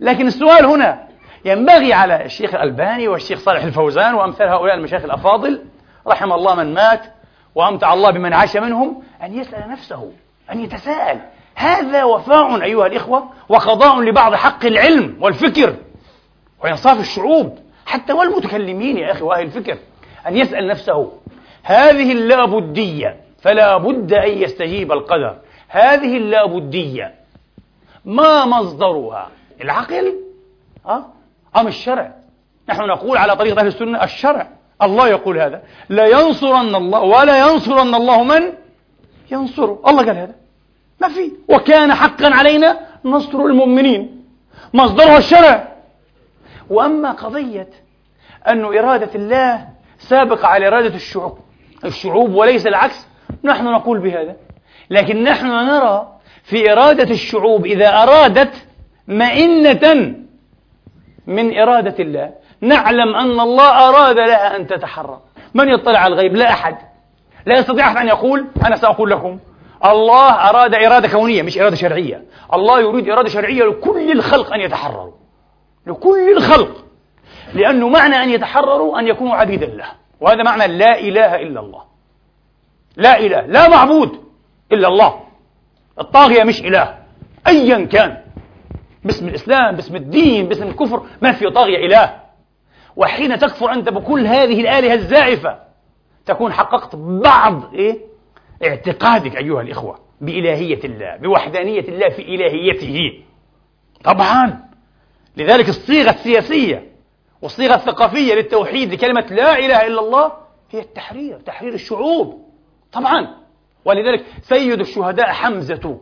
لكن السؤال هنا ينبغي على الشيخ الألباني والشيخ صالح الفوزان وأمثال هؤلاء المشايخ الأفاضل رحم الله من مات وأمتع الله بمن عاش منهم أن يسأل نفسه أن يتساءل هذا وفاء أيها الإخوة وقضاء لبعض حق العلم والفكر وإنصاف الشعوب حتى والمتكلمين يا أخي وأهل الفكر أن يسأل نفسه هذه اللابدية فلا بد أن يستجيب القدر هذه اللابدية ما مصدرها؟ العقل؟ أه؟ أم الشرع؟ نحن نقول على طريقة أهل السنة الشرع الله يقول هذا لا ينصرن الله ولا ينصرن الله من؟ ينصره الله قال هذا. ما في. وكان حقا علينا نصر المؤمنين مصدرها الشرع. وأما قضية أن إرادة الله سابقة على إرادة الشعوب الشعوب وليس العكس نحن نقول بهذا. لكن نحن نرى في إرادة الشعوب إذا أرادت مئنة من إرادة الله نعلم أن الله أراد لها أن تتحرر من يطلع على الغيب؟ لا أحد. لا يستطيع أحد أن يقول أنا سأقول لكم. الله أراد إرادة كونية مش إرادة شرعية. الله يريد إرادة شرعية لكل الخلق أن يتحرروا. لكل الخلق. لأنه معنى أن يتحرروا أن يكونوا عبيدا له. وهذا معنى لا إله إلا الله. لا إله لا معبود إلا الله. الطاغية مش إله. أيا كان. باسم الإسلام باسم الدين باسم الكفر ما في طاغية إله. وحين تكفر أنت بكل هذه الآلهة الزائفة تكون حققت بعض إيه؟ اعتقادك أيها الإخوة بإلهية الله بوحدانية الله في إلهيته. طبعا. لذلك الصيغة السياسية والصيغة الثقافية للتوحيد لكلمة لا إله إلا الله هي التحرير تحرير الشعوب. طبعا. ولذلك سيد الشهداء حمزة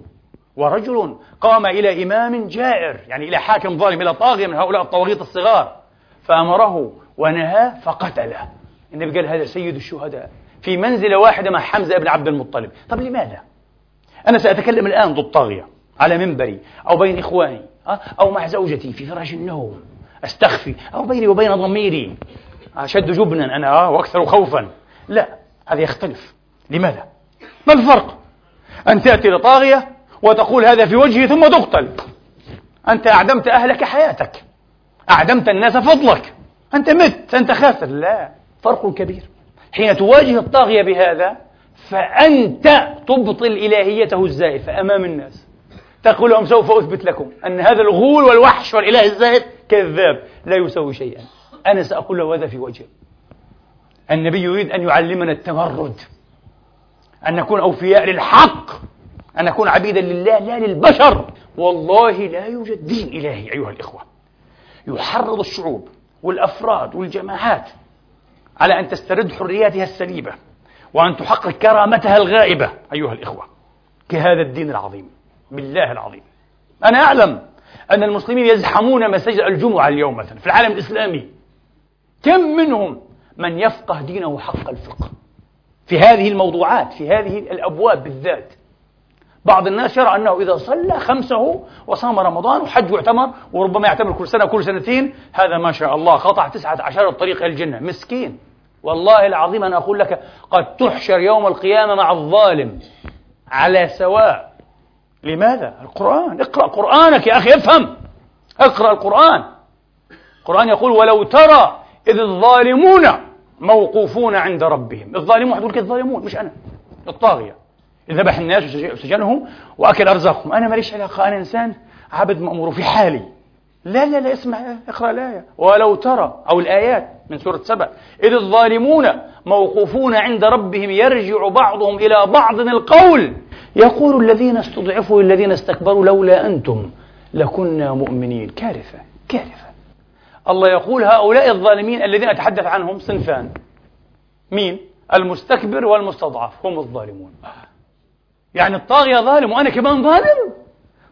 ورجل قام إلى إمام جائر يعني إلى حاكم ظالم إلى طاغية من هؤلاء الطواغيت الصغار فأمره ونهاه فقتله. النبي قال هذا سيد الشهداء. في منزلة واحدة مع حمزة بن عبد المطلب. طب لماذا؟ أنا سأتكلم الآن ضد طاغية على منبري أو بين إخواني أو مع زوجتي في فراش النوم. أستخفي أو بيني وبين ضميري. أشد جبنا أنا وأكثر خوفا. لا هذا يختلف. لماذا؟ ما الفرق؟ أن تأتي لطاغية وتقول هذا في وجهي ثم تقتل أنت أعدمت أهلك حياتك. أعدمت الناس فضلك. أنت مت أنت خاسر. لا فرق كبير. حين تواجه الطاغية بهذا فأنت تبطل إلهيته الزائفة أمام الناس. تقول لهم سوف أثبت لكم أن هذا الغول والوحش والإله الزائف كذاب لا يسوي شيئا. أنا سأقول له هذا في وجهه النبي يريد أن يعلمنا التمرد أن نكون أوفياء للحق. أن نكون عبيدا لله لا للبشر. والله لا يوجد دين إلهي أيها الإخوة. يحرض الشعوب والأفراد والجماعات على أن تسترد حرياتها السليبة وأن تحقق كرامتها الغائبة. أيها الإخوة كهذا الدين العظيم بالله العظيم. أنا أعلم أن المسلمين يزحمون مساجد الجمعة اليوم مثلا في العالم الإسلامي. كم منهم من يفقه دينه حق الفقه؟ في هذه الموضوعات في هذه الأبواب بالذات. بعض الناس يرى أنه إذا صلى خمسه وصام رمضان وحج واعتمر وربما يعتمر كل سنة كل سنتين هذا ما شاء الله قطع تسعة عشر الطريق إلى الجنة. مسكين. والله العظيم أنا أقول لك قد تحشر يوم القيامة مع الظالم على سواء. لماذا؟ القرآن. اقرأ قرآنك يا أخي افهم. اقرأ القرآن. القرآن يقول ولو ترى إذ الظالمون موقوفون عند ربهم. الظالمون حتقول الظالمون مش أنا الطاغية. ذبح الناس وسجنهم وأكل أرزاقهم. أنا ماليش علاقة أنا إنسان عبد مأمور في حالي. لا لا لا اسمع اقرأ الآية. ولو ترى أو الآيات. من سورة سبع إذ الظالمون موقوفون عند ربهم يرجع بعضهم إلى بعض القول. يقول الذين استضعفوا للذين استكبروا لولا أنتم لكنا مؤمنين. كارثة كارثة. الله يقول هؤلاء الظالمين الذين أتحدث عنهم صنفان. مين؟ المستكبر والمستضعف. هم الظالمون. يعني الطاغية ظالم وأنا كمان ظالم؟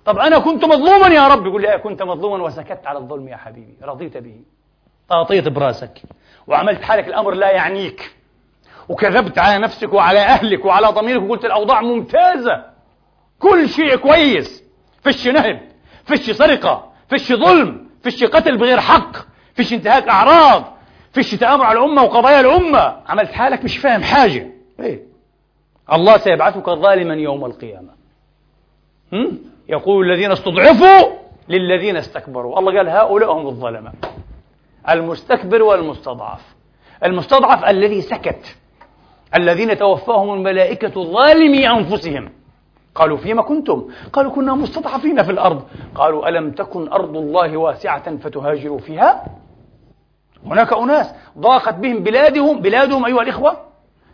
طب أنا كنت مظلوما يا رب. يقول لي كنت مظلوما وسكت على الظلم يا حبيبي. رضيت به. طاطيت براسك. وعملت حالك الأمر لا يعنيك. وكذبت على نفسك وعلى أهلك وعلى ضميرك وقلت الأوضاع ممتازة. كل شيء كويس. فيش نهب فيش سرقة فيش ظلم فيش قتل بغير حق فيش انتهاك أعراض فيش تآمر على الأمة وقضايا الأمة. عملت حالك مش فاهم حاجة. إيه؟ الله سيبعثك ظالما يوم القيامة؟ يقول الذين استضعفوا للذين استكبروا. الله قال هؤلاء هم الظلماء المستكبر والمستضعف. المستضعف الذي سكت. الذين توفاهم الملائكة ظالمي أنفسهم. قالوا فيما كنتم؟ قالوا كنا مستضعفين في الأرض. قالوا ألم تكن أرض الله واسعة فتهاجروا فيها؟ هناك أناس ضاقت بهم بلادهم بلادهم أيها الإخوة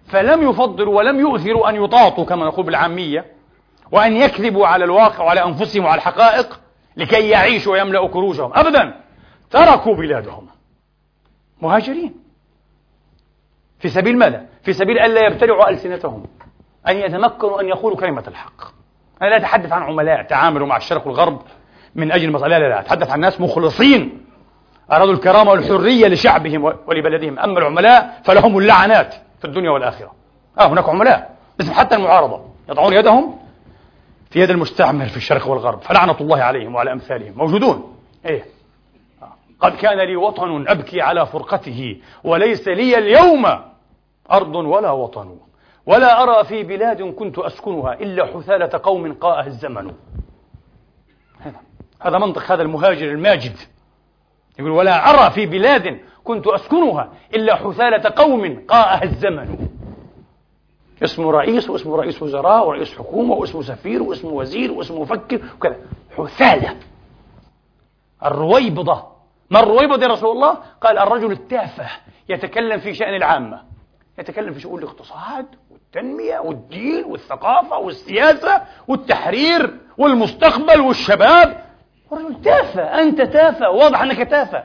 فلم يفضلوا ولم يؤثروا أن يطاطوا كما نقول بالعامية وأن يكذبوا على الواقع وعلى أنفسهم وعلى الحقائق لكي يعيشوا ويملأوا كروجهم. أبدا تركوا بلادهم. مهاجرين. في سبيل ماذا؟ في سبيل ألا يبتلعوا ألسنتهم أن يتمكنوا أن يقولوا كلمة الحق. أنا لا أتحدث عن عملاء تعاملوا مع الشرق والغرب من أجل المصالح لا لا لا أتحدث عن ناس مخلصين. أرادوا الكرامة والحرية لشعبهم ولبلدهم. أما العملاء فلهم اللعنات في الدنيا والآخرة. آه هناك عملاء بس حتى المعارضة يضعون يدهم في يد المستعمر في الشرق والغرب. فلعنة الله عليهم وعلى أمثالهم. موجودون. إيه؟ قد كان لي وطن أبكي على فرقته وليس لي اليوم أرض ولا وطن ولا أرى في بلاد كنت أسكنها إلا حثالة قوم قاءه الزمن. هذا هذا منطق هذا المهاجر الماجد. يقول ولا أرى في بلاد كنت أسكنها إلا حثالة قوم قاءها الزمن. اسمه رئيس واسمه رئيس وزراء ورئيس حكومة واسمه سفير واسمه وزير واسمه مفكر وكذا. حثالة. الرويبضة. ما الرويبضة يا رسول الله؟ قال الرجل التافه يتكلم في شأن العامة. يتكلم في شؤون الاقتصاد والتنمية والدين والثقافة والسياسة والتحرير والمستقبل والشباب. ورجل تافه أنت تافه واضح أنك تافه.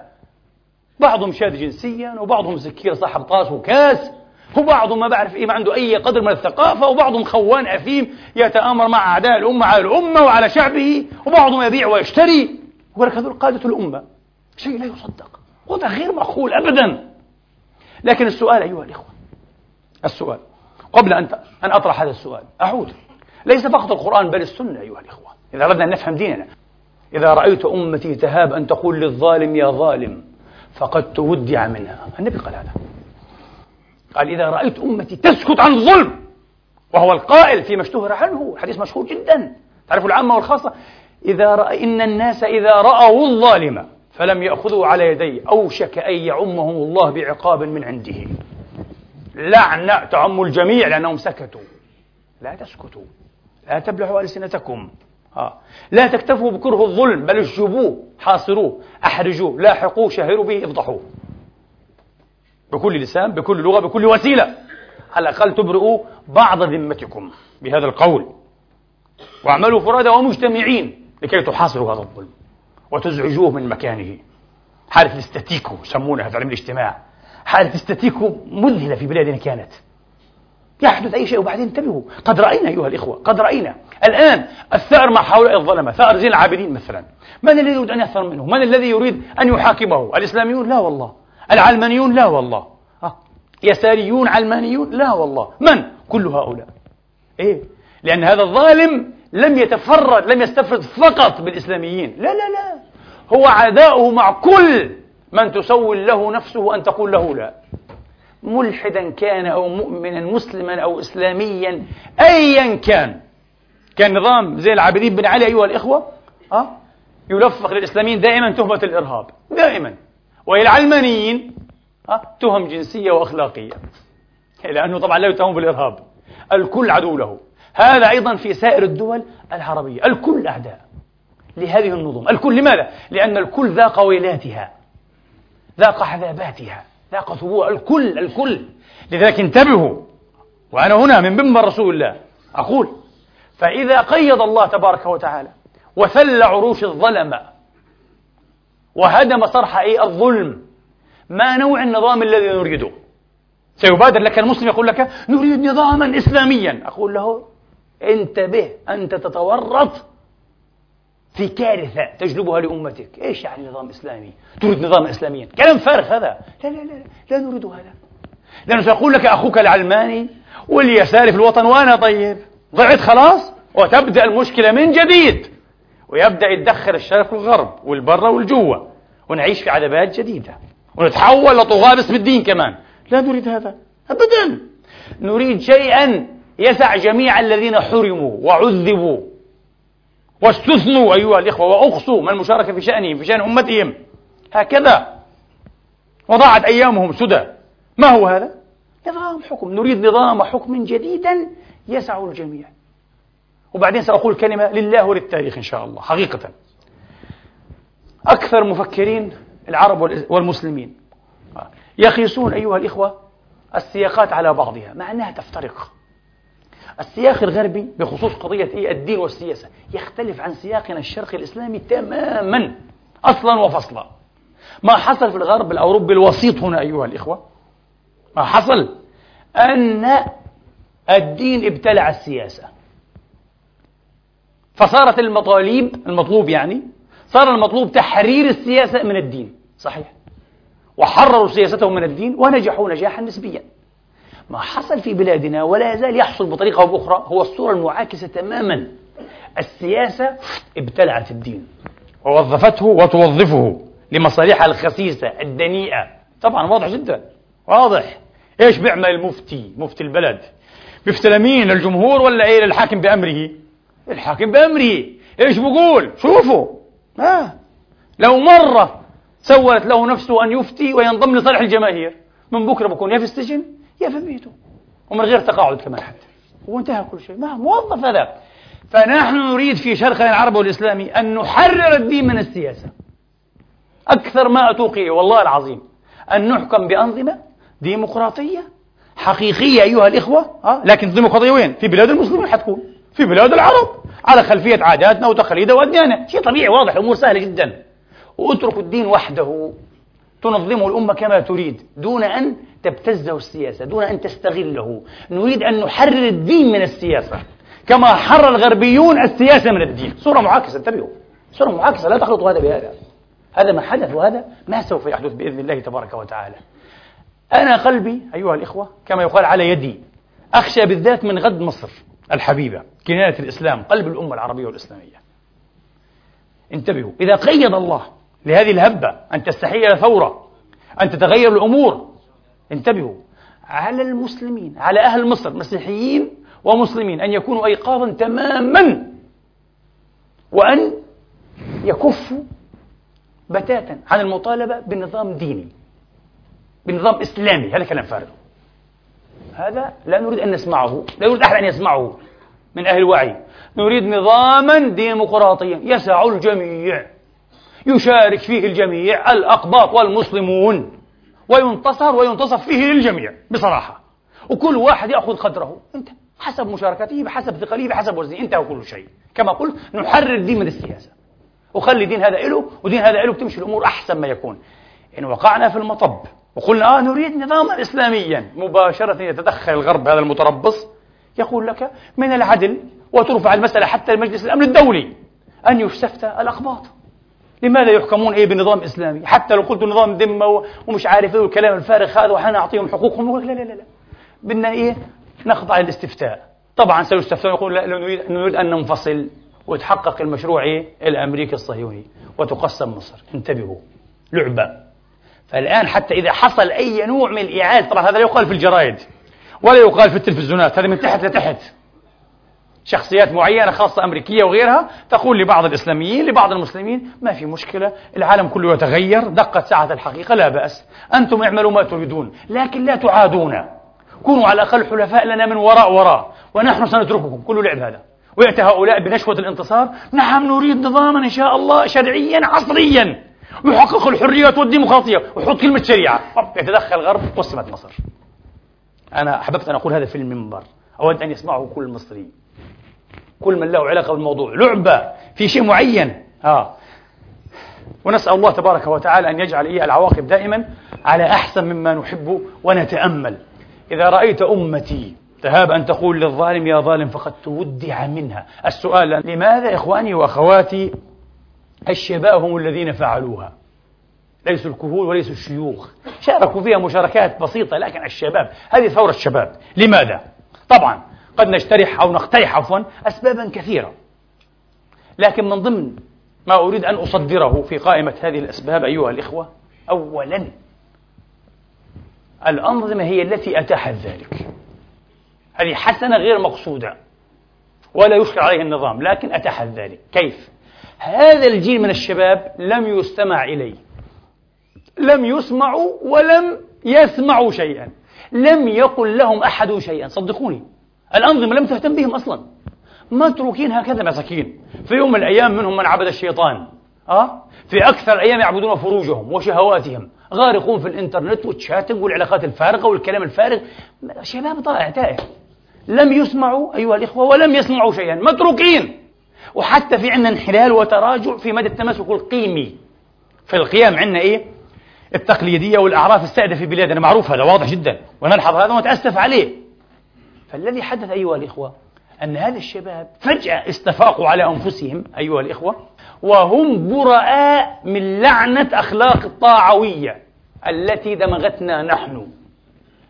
بعضهم شاذ جنسيا وبعضهم سكير صاحب طاس وكاس وبعضهم ما بعرف إيه ما عنده أي قدر من الثقافة وبعضهم خوان أثيم يتآمر مع أعداء الأمة على الأمة وعلى شعبه وبعضهم يبيع ويشتري. يقول لك هذول قاده الأمة. شيء لا يصدق. وضع غير معقول ابدا. لكن السؤال أيها الإخوة السؤال قبل أن أن أطرح هذا السؤال أعود. ليس فقط القرآن بل السنة أيها الإخوة. إذا أردنا أن نفهم ديننا إذا رأيت أمتي تهاب أن تقول للظالم يا ظالم فقد تودع منها. النبي قال هذا. قال إذا رأيت أمتي تسكت عن الظلم وهو القائل فيما اشتهر عنه حديث مشهور جدا تعرف العامة والخاصة إذا رأى إن الناس إذا رأوا الظالم فلم يأخذوا على يديه أوشك أن يعمهم الله بعقاب من عنده. لعنة تعم الجميع لأنهم سكتوا. لا تسكتوا. لا تبلعوا ألسنتكم. ها. لا تكتفوا بكره الظلم بل اشجبوه حاصروه أحرجوه لاحقوه شهروا به افضحوه. بكل لسان بكل لغة بكل وسيلة. على الأقل تبرئوا بعض ذمتكم بهذا القول. واعملوا فرادى ومجتمعين لكي تحاصروا هذا الظلم. وتزعجوه من مكانه. حالة الاستاتيكو يسمونها في علم الاجتماع. حالة الاستاتيكو مذهلة في بلادنا كانت. يحدث أي شيء وبعدين انتبهوا. قد رأينا أيها الإخوة قد رأينا. الآن الثأر مع هؤلاء الظلمة ثأر زين العابدين مثلا. من الذي يريد أن يثأر منه؟ من الذي يريد أن يحاكمه؟ الإسلاميون؟ لا والله. العلمانيون؟ لا والله. آه. يساريون علمانيون؟ لا والله. من؟ كل هؤلاء. إيه؟ لأن هذا الظالم لم يتفرد لم يستفرد فقط بالإسلاميين. لا لا لا. هو عداؤه مع كل من تسول له نفسه أن تقول له لا. ملحدا كان أو مؤمنا مسلما أو إسلاميا أيا كان. كان نظام زي العابدين بن علي أيها الإخوة أه؟ يلفق للإسلاميين دائما تهمة الإرهاب دائما. وللعلمانيين أه؟ تهم جنسية وأخلاقية. لأنه طبعا لا يتهم بالإرهاب. الكل عدو له. هذا أيضا في سائر الدول العربية الكل أعداء لهذه النظم. الكل لماذا؟ لأن الكل ذاق ويلاتها ذاق عذاباتها ذاق ثبوء الكل الكل. لذلك انتبهوا وأنا هنا من منبر رسول الله أقول فإذا قيض الله تبارك وتعالى وثل عروش الظلمة وهدم صرح أي الظلم ما نوع النظام الذي نريده؟ سيبادر لك المسلم يقول لك نريد نظاما إسلاميا. أقول له انتبه أنت تتورط في كارثة تجلبها لأمتك. إيش يعني نظام إسلامي؟ تريد نظاما إسلاميا كلام فارغ هذا. لا لا لا لا نريد هذا. لأنه سيقول لك أخوك العلماني واليساري في الوطن وأنا طيب. ضعت خلاص؟ وتبدأ المشكلة من جديد. ويبدأ يتدخل الشرق والغرب والبرة والجوة. ونعيش في عذابات جديدة. ونتحول لطغاة باسم الدين كمان. لا نريد هذا. أبدا. نريد شيئا يسع جميع الذين حرموا وعذبوا واستثنوا أيها الإخوة وأقصوا من المشاركة في شأنهم في شأن أمتهم. هكذا وضاعت أيامهم سدى. ما هو هذا؟ نظام حكم. نريد نظام حكم جديدا يسع الجميع. وبعدين سأقول كلمة لله وللتاريخ إن شاء الله حقيقة. أكثر مفكرين العرب والمسلمين يقيسون أيها الإخوة السياقات على بعضها مع أنها تفترق. السياق الغربي بخصوص قضية إيه؟ الدين والسياسة يختلف عن سياقنا الشرقي الإسلامي تماما أصلا وفصلا. ما حصل في الغرب الأوروبي الوسيط هنا أيها الإخوة ما حصل. أن الدين ابتلع السياسة. فصارت المطالب المطلوب يعني صار المطلوب تحرير السياسة من الدين صحيح. وحرروا سياستهم من الدين ونجحوا نجاحا نسبيا. ما حصل في بلادنا ولا يزال يحصل بطريقة أو بأخرى هو الصورة المعاكسة تماما. السياسة ابتلعت الدين. ووظفته وتوظفه لمصالحها الخسيسة الدنيئة. طبعا واضح جدا. واضح. إيش بيعمل المفتي؟ مفتي البلد. بيفتي لمين للجمهور ولا إيه؟ للحاكم بأمره. الحاكم بأمره. إيش بقول شوفوا. آه. لو مرة سولت له نفسه أن يفتي وينضم لصالح الجماهير من بكرة بكون يا في السجن؟ في بيته ومن غير تقاعد كمان حتى. وانتهى كل شيء. ما موظف هذا. فنحن نريد في شرقنا العربي والإسلامي أن نحرر الدين من السياسة. أكثر ما أتوقي والله العظيم. أن نحكم بأنظمة ديمقراطية حقيقية أيها الإخوة. أه؟ لكن الديمقراطية وين؟ في بلاد المسلمين حتكون. في بلاد العرب. على خلفية عاداتنا وتقاليدنا وأدياننا. شيء طبيعي واضح الأمور سهلة جدا. واتركوا الدين وحده. تنظمه الأمة كما تريد دون أن تبتزه السياسة دون أن تستغله. نريد أن نحرر الدين من السياسة كما حرر الغربيون السياسة من الدين. صورة معاكسة انتبهوا. صورة معاكسة لا تخلطوا هذا بهذا. هذا ما حدث وهذا ما سوف يحدث بإذن الله تبارك وتعالى. أنا قلبي أيها الإخوة كما يقال على يدي أخشى بالذات من غد مصر الحبيبة كناية الإسلام قلب الأمة العربية والإسلامية انتبهوا إذا قيد الله لهذه الهبة أن تستحيل ثورة أن تتغير الأمور. انتبهوا. على المسلمين على أهل مصر مسيحيين ومسلمين أن يكونوا أيقاظا تماما وأن يكفوا بتاتا عن المطالبة بنظام ديني بنظام إسلامي. هذا كلام فارغ. هذا لا نريد أن نسمعه لا يريد أحد أن يسمعه من أهل الوعي. نريد نظاما ديمقراطيا. يسع الجميع. يشارك فيه الجميع الأقباط والمسلمون وينتصر وينتصف فيه للجميع بصراحة. وكل واحد يأخذ قدره. أنت حسب مشاركته بحسب ثقله بحسب وزنه انتهى كل شيء. كما قلت نحرر الدين من السياسة. وخلي دين هذا له ودين هذا له بتمشي الأمور أحسن ما يكون. إن وقعنا في المطب وقلنا آه نريد نظاما إسلاميا. مباشرة يتدخل الغرب هذا المتربص يقول لك من العدل؟ وترفع المسألة حتى لمجلس الأمن الدولي أن يستفتى الأقباط. لماذا يحكمون إيه بنظام إسلامي؟ حتى لو قلت نظام ذمة ومش عارف إيه والكلام الفارغ هذا وحنا نعطيهم حقوقهم لا لا لا لا. بدنا إيه؟ نخضع للاستفتاء. طبعا سيستفتون يقول لا نريد, نريد أن ننفصل ويتحقق المشروع إيه؟ الأمريكي الصهيوني وتقسم مصر. انتبهوا. لعبة. فالآن حتى إذا حصل أي نوع من الإعادة طبعا هذا لا يقال في الجرائد ولا يقال في التلفزيونات هذا من تحت لتحت. شخصيات معينة خاصة أمريكية وغيرها تقول لبعض الإسلاميين لبعض المسلمين ما في مشكلة العالم كله يتغير دقت ساعة الحقيقة لا بأس أنتم اعملوا ما تريدون لكن لا تعادونا كونوا على الأقل حلفاء لنا من وراء وراء ونحن سنترككم كل لعب هذا. ويأتي هؤلاء بنشوة الانتصار نعم نريد نظاما إن شاء الله شرعيا عصريا يحقق الحريات والديمقراطية ويحط كلمة شريعة. يتدخل الغرب قسمت مصر. أنا أحببت أن أقول هذا في المنبر أود أن يسمعه كل مصري. كل من له علاقة بالموضوع. لعبة في شيء معين. آه. ونسأل الله تبارك وتعالى أن يجعل إيه العواقب دائما على أحسن مما نحب ونتأمل. إذا رأيت أمتي تهاب أن تقول للظالم يا ظالم فقد تودع منها. السؤال لماذا إخواني وأخواتي الشباب هم الذين فعلوها؟ ليسوا الكهول وليسوا الشيوخ. شاركوا فيها مشاركات بسيطة لكن الشباب هذه ثورة الشباب لماذا؟ طبعا قد نجترح أو نقترح عفوا أسبابا كثيرة. لكن من ضمن ما أريد أن أصدره في قائمة هذه الأسباب أيها الإخوة أولا الأنظمة هي التي أتاحت ذلك. هذه حسنة غير مقصودة ولا يشكر عليه النظام لكن أتاحت ذلك. كيف؟ هذا الجيل من الشباب لم يستمع إليه. لم يسمعوا ولم يسمعوا شيئا. لم يقل لهم أحد شيئا. صدقوني. الأنظمة لم تهتم بهم أصلا. متروكين هكذا مساكين. في يوم من الأيام منهم من عبد الشيطان أه؟ في أكثر الأيام يعبدون فروجهم وشهواتهم غارقون في الإنترنت والشاتنج والعلاقات الفارغة والكلام الفارغ. شباب ضائع تائه لم يسمعوا أيها الإخوة ولم يسمعوا شيئا. متروكين. وحتى في عندنا انحلال وتراجع في مدى التمسك القيمي. في القيام عندنا إيه؟ التقليدية والأعراف السائدة في بلادنا معروف هذا واضح جدا. ونلحظ هذا ونتأسف عليه. فالذي حدث أيها الإخوة أن هذا الشباب فجأة استفاقوا على أنفسهم أيها الإخوة وهم براء من لعنة أخلاق الطاعوية التي دمغتنا نحن.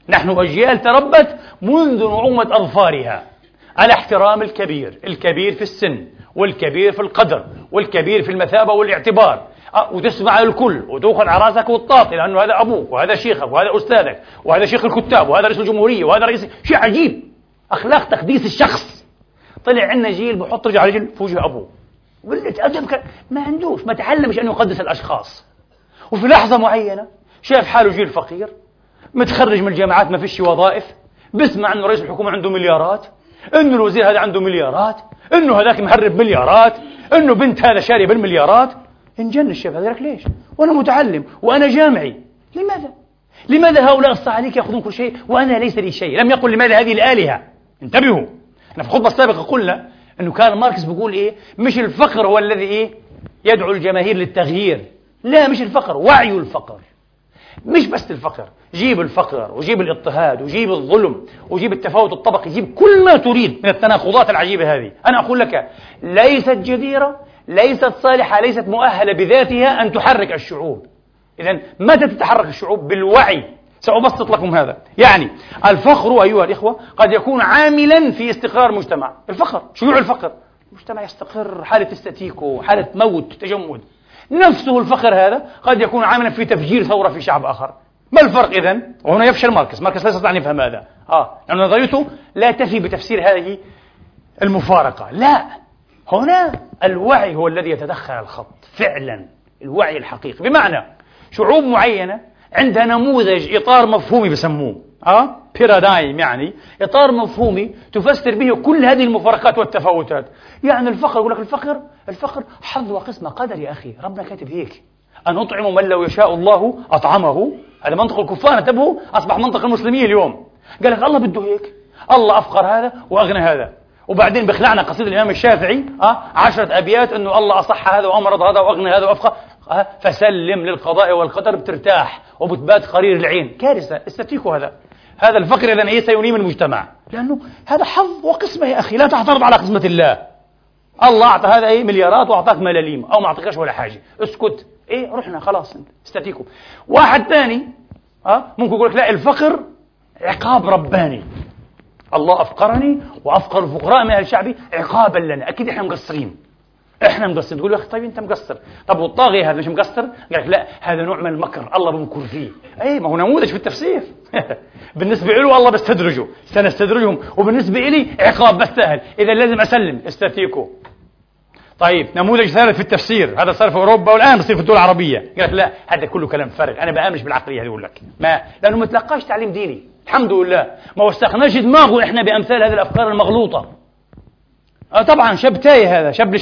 نحن أجيال تربت منذ نعومة أظفارها على احترام الكبير الكبير في السن والكبير في القدر والكبير في المثابة والاعتبار. وتسمع الكل وتأخذ على رأسك والطاطي لأنه هذا أبوك وهذا شيخك وهذا أستاذك وهذا شيخ الكتاب وهذا رئيس الجمهورية وهذا رئيس شيء عجيب. أخلاق تقديس الشخص. طلع عندنا جيل بحط رجل على رجل في وجه أبوه قلة أدب ما عندوش ما تعلمش أن يقدس الأشخاص. وفي لحظة معينة شاف حاله جيل فقير متخرج من الجامعات ما فيش وظائف بسمع إنه رئيس الحكومة عنده مليارات إنه الوزير هذا عنده مليارات إنه هذاك مهرب مليارات إنه بنت هذا شاري بالمليارات. انجن الشيخ هذا لك ليش؟ وأنا متعلم وأنا جامعي. لماذا؟ لماذا هؤلاء الصعاليك يأخذون كل شيء وأنا ليس لي شيء؟ لم يقل لماذا هذه الآلهة؟ انتبهوا. إحنا في الخطبه السابقه قلنا أنه كارل ماركس بيقول إيه مش الفقر هو الذي إيه يدعو الجماهير للتغيير. لا مش الفقر وعي الفقر. مش بس الفقر جيب الفقر وجيب الاضطهاد وجيب الظلم وجيب التفاوت الطبقي جيب كل ما تريد من التناقضات العجيبة هذه. أنا أقول لك ليست جديرة ليست صالحة ليست مؤهلة بذاتها أن تحرك الشعوب. إذا متى تتحرك الشعوب؟ بالوعي. سأبسط لكم هذا. يعني الفقر أيها الإخوة قد يكون عاملا في استقرار مجتمع. الفقر شيوع الفقر المجتمع يستقر حالة status quo حالة موت تجمد. نفسه الفقر هذا قد يكون عاملا في تفجير ثورة في شعب آخر. ما الفرق إذن؟ وهنا يفشل ماركس. ماركس لا يستطيع أن يفهم هذا. آه لأن نظريته لا تفي بتفسير هذه المفارقة. لا. هنا الوعي هو الذي يتدخل الخط فعلا الوعي الحقيقي. بمعنى شعوب معينة عندها نموذج إطار مفهومي بسموه أه؟ بيرادايم يعني إطار مفهومي تفسر به كل هذه المفارقات والتفاوتات. يعني الفقر يقول لك الفقر الفقر حظ وقسمة قدر يا أخي. ربنا كاتب هيك. أن أطعم من لو يشاء الله أطعمه؟ هذا منطق الكفار انتبهوا أصبح منطق المسلمين اليوم. قال لك الله بده هيك الله أفقر هذا وأغنى هذا. وبعدين بخلعنا قصيدة الإمام الشافعي أه عشرة أبيات أنه الله أصح هذا وأمرض هذا وأغنى هذا وأفقر فسلم للقضاء والقدر بترتاح وبتبات قرير العين. كارثة استفيكوا هذا. هذا الفقر إذا إيه سينيم المجتمع. لأنه هذا حظ وقسمة يا أخي لا تعترض على قسمة الله. الله أعطى هذا إيه؟ مليارات وأعطاك ملاليم أو ما أعطيكش ولا حاجة. اسكت. إيه؟ رحنا خلاص. استفيكوا واحد ثاني أه ممكن يقول لك لا الفقر عقاب رباني. الله أفقرني وأفقر الفقراء من أهل شعبي عقابا لنا. أكيد إحنا مقصرين. إحنا مقصرين. تقول له طيب أنت مقصر. طب والطاغية هذا مش مقصر؟ قال لك لا هذا نوع من المكر. الله بمكر فيه. اي ما هو نموذج في التفسير. بالنسبة له الله بستدرجه سنستدرجهم. وبالنسبة لي عقاب بس سهل. إذا لازم أسلم. استاتيكو طيب نموذج ثالث في التفسير. هذا صار في أوروبا والآن بصير في الدول العربية. قال لك لا هذا كله كلام فارغ. أنا بامنش بالعقلية هذه لك. ما؟ لأنه ما تلقاش تعليم ديني. الحمد لله. ما وسخناش دماغه إحنا بأمثال هذه الأفكار المغلوطة. آه طبعا شاب تايه هذا شاب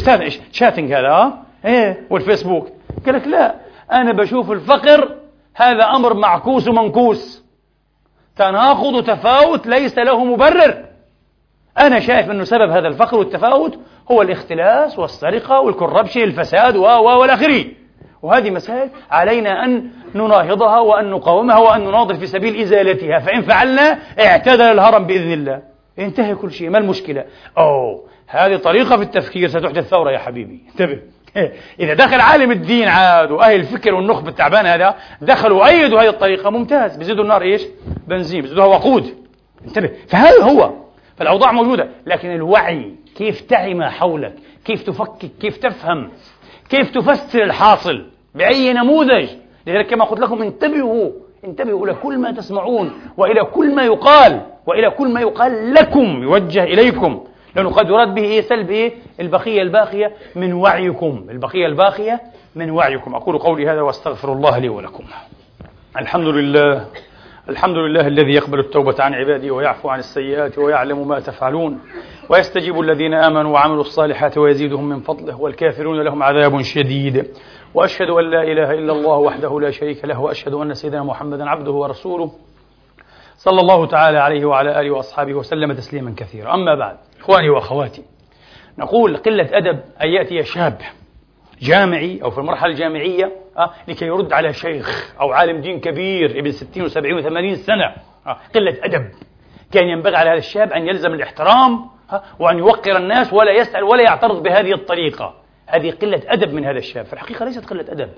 شاتنج هذا آه؟ إيه والفيسبوك. قال لك لا أنا بشوف الفقر هذا أمر معكوس ومنكوس. تناقض وتفاوت ليس له مبرر. أنا شايف إنه سبب هذا الفقر والتفاوت هو الاختلاس والسرقة والكربشن الفساد و و والى وهذه مسائل علينا أن نناهضها وأن نقاومها وأن نناضل في سبيل إزالتها. فإن فعلنا اعتدل الهرم بإذن الله. انتهى كل شيء. ما المشكلة؟ أوه هذه طريقة في التفكير ستحدث ثورة يا حبيبي. انتبه. إذا دخل عالم الدين عاد وأهل الفكر والنخب التعبان هذا دخلوا وأيدوا هذه الطريقة. ممتاز. بيزيدوا النار إيش؟ بنزين. بيزيدوها وقود انتبه. فهذا هو. فالأوضاع موجودة. لكن الوعي كيف تعي ما حولك؟ كيف تفكك؟ كيف تفهم؟ كيف تفسر الحاصل؟ بأي نموذج؟ لذلك كما قلت لكم انتبهوا انتبهوا إلى كل ما تسمعون وإلى كل ما يقال وإلى كل ما يقال لكم يوجه إليكم. لأنه قد يراد به إيه؟ سلب إيه؟ البقية الباقية من وعيكم. البقية الباقية من وعيكم. أقول قولي هذا وأستغفر الله لي ولكم. الحمد لله الحمد لله الذي يقبل التوبة عن عباده ويعفو عن السيئات ويعلم ما تفعلون ويستجيب الذين آمنوا وعملوا الصالحات ويزيدهم من فضله والكافرون لهم عذاب شديد. وأشهد أن لا إله إلا الله وحده لا شريك له وأشهد أن سيدنا محمدا عبده ورسوله صلى الله تعالى عليه وعلى آله وأصحابه وسلم تسليما كثيرا. أما بعد إخواني وأخواتي نقول قلة أدب أن يأتي شاب جامعي أو في المرحلة الجامعية أه لكي يرد على شيخ أو عالم دين كبير ابن ستين وسبعين وثمانين سنة. أه قلة أدب. كان ينبغي على هذا الشاب أن يلزم الاحترام أه وأن يوقر الناس ولا يسأل ولا يعترض بهذه الطريقة. هذه قلة أدب من هذا الشاب في الحقيقة ليست قلة أدب.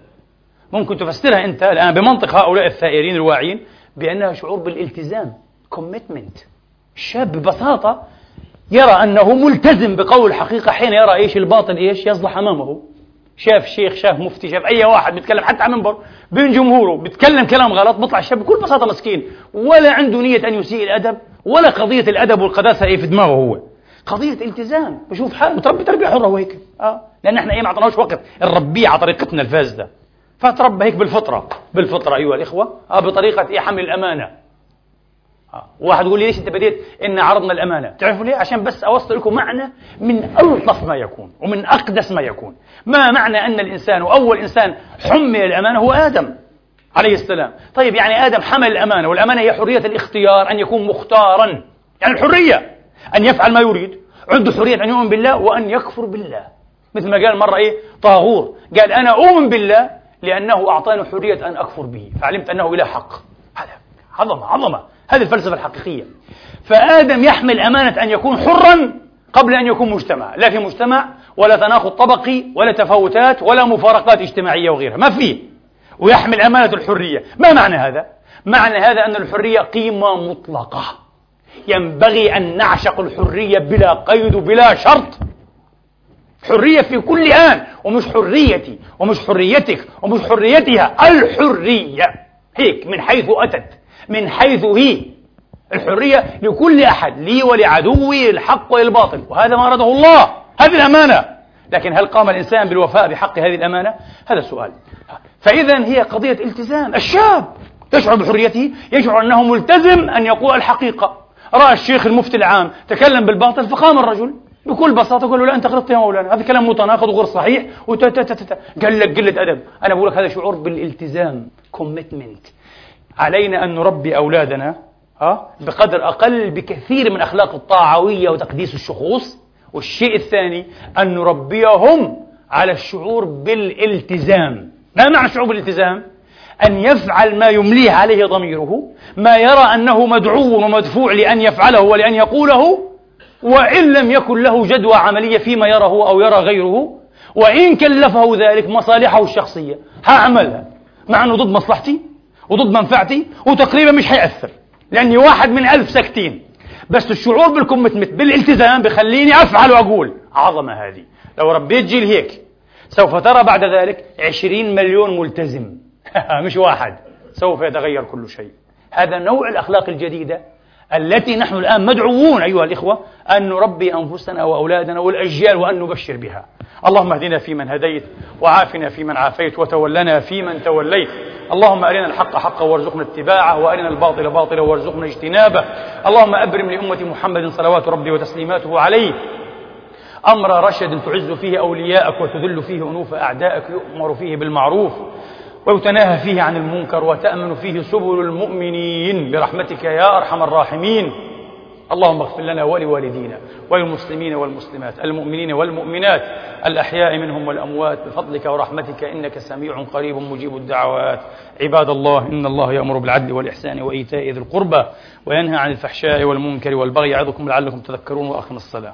ممكن تفسرها أنت الآن بمنطق هؤلاء الثائرين الواعين بأنها شعور بالالتزام commitment. الشاب ببساطة يرى أنه ملتزم بقول الحقيقة حين يرى إيش الباطل إيش يصلح أمامه. شاف شيخ شاف مفتي شاف أي واحد بيتكلم حتى على منبر بين جمهوره بيتكلم كلام غلط بيطلع الشاب بكل بساطة مسكين. ولا عنده نية أن يسيء الأدب ولا قضية الأدب والقداسة إيه في دماغه هو. قضية التزام. بشوف حاله متربي تربية حرة وهيك. آه. لأن إحنا إيه ما أعطيناش وقت. نربيه على طريقتنا الفاسدة فتربى هيك بالفطرة. بالفطرة أيها الإخوة. آه بطريقة إيه؟ حمل الأمانة. آه. واحد يقول لي ليش أنت بديت؟ إن عرضنا الأمانة. تعرفوا ليه؟ عشان بس أوصل لكم معنى من ألطف ما يكون ومن أقدس ما يكون. ما معنى أن الإنسان وأول إنسان حمل الأمانة هو آدم عليه السلام. طيب يعني آدم حمل الأمانة والأمانة هي حرية الاختيار أن يكون مختارا. يعني الحرية أن يفعل ما يريد. عنده حرية أن يؤمن بالله وأن يكفر بالله. مثل ما قال مرة إيه؟ طاغور. قال أنا أؤمن بالله لأنه أعطاني حرية أن أكفر به. فعلمت أنه إله حق. هذا عظمة عظمة. هذه الفلسفة الحقيقية. فآدم يحمل أمانة أن يكون حرا قبل أن يكون مجتمع. لا في مجتمع ولا تناقض طبقي ولا تفاوتات ولا مفارقات اجتماعية وغيرها. ما في ويحمل أمانة الحرية. ما معنى هذا؟ معنى هذا أن الحرية قيمة مطلقة. ينبغي أن نعشق الحرية بلا قيد وبلا شرط. حرية في كل آن ومش حريتي ومش حريتك ومش حريتها الحرية. هيك من حيث أتت من حيث هي. الحرية لكل أحد لي ولعدوي الحق والباطل. وهذا ما أراده الله. هذه الأمانة. لكن هل قام الإنسان بالوفاء بحق هذه الأمانة؟ هذا السؤال. فإذا هي قضية التزام. الشاب يشعر بحريته يشعر أنه ملتزم أن يقول الحقيقة. رأى الشيخ المفتي العام تكلم بالباطل فقام الرجل. بكل بساطة قال له لا أنت غلطت يا مولانا. هذا كلام متناقض وغير صحيح. قال لك قلة أدب. أنا بقول لك هذا شعور بالالتزام commitment. علينا أن نربي أولادنا ها بقدر أقل بكثير من أخلاق الطاعوية وتقديس الشخوص. والشيء الثاني أن نربيهم على الشعور بالالتزام. ما معنى شعور بالالتزام؟ أن يفعل ما يمليه عليه ضميره ما يرى أنه مدعو ومدفوع لأن يفعله ولأن يقوله وإن لم يكن له جدوى عملية فيما يره أو يرى غيره وإن كلفه ذلك مصالحه الشخصية. هعملها. مع أنه ضد مصلحتي وضد منفعتي وتقريبا مش هيأثر لأني واحد من ألف ساكتين. بس الشعور بالكومتمنت بالالتزام بخليني أفعل وأقول عظمة هذه. لو ربيت جيل هيك سوف ترى بعد ذلك عشرين مليون ملتزم. مش واحد. سوف يتغير كل شيء. هذا نوع الأخلاق الجديدة التي نحن الآن مدعوون أيها الإخوة أن نربي أنفسنا وأولادنا والأجيال وأن نبشر بها. اللهم اهدنا فيمن هديت وعافنا فيمن عافيت وتولنا فيمن توليت. اللهم أرنا الحق حقا وارزقنا اتباعه وأرنا الباطل باطلا وارزقنا اجتنابه. اللهم أبرم لأمة محمد صلوات ربي وتسليماته عليه. أمر رشد تعز فيه أولياءك وتذل فيه أنوف أعدائك يؤمر فيه بالمعروف. ويتناهى فيه عن المنكر وتأمن فيه سبل المؤمنين. برحمتك يا أرحم الراحمين. اللهم اغفر لنا ولوالدينا وللمسلمين والمسلمات المؤمنين والمؤمنات الأحياء منهم والأموات بفضلك ورحمتك إنك سميع قريب مجيب الدعوات. عباد الله إن الله يأمر بالعدل والإحسان وإيتاء ذي القربى وينهى عن الفحشاء والمنكر والبغي يعظكم لعلكم تذكرون وأقم الصلاة.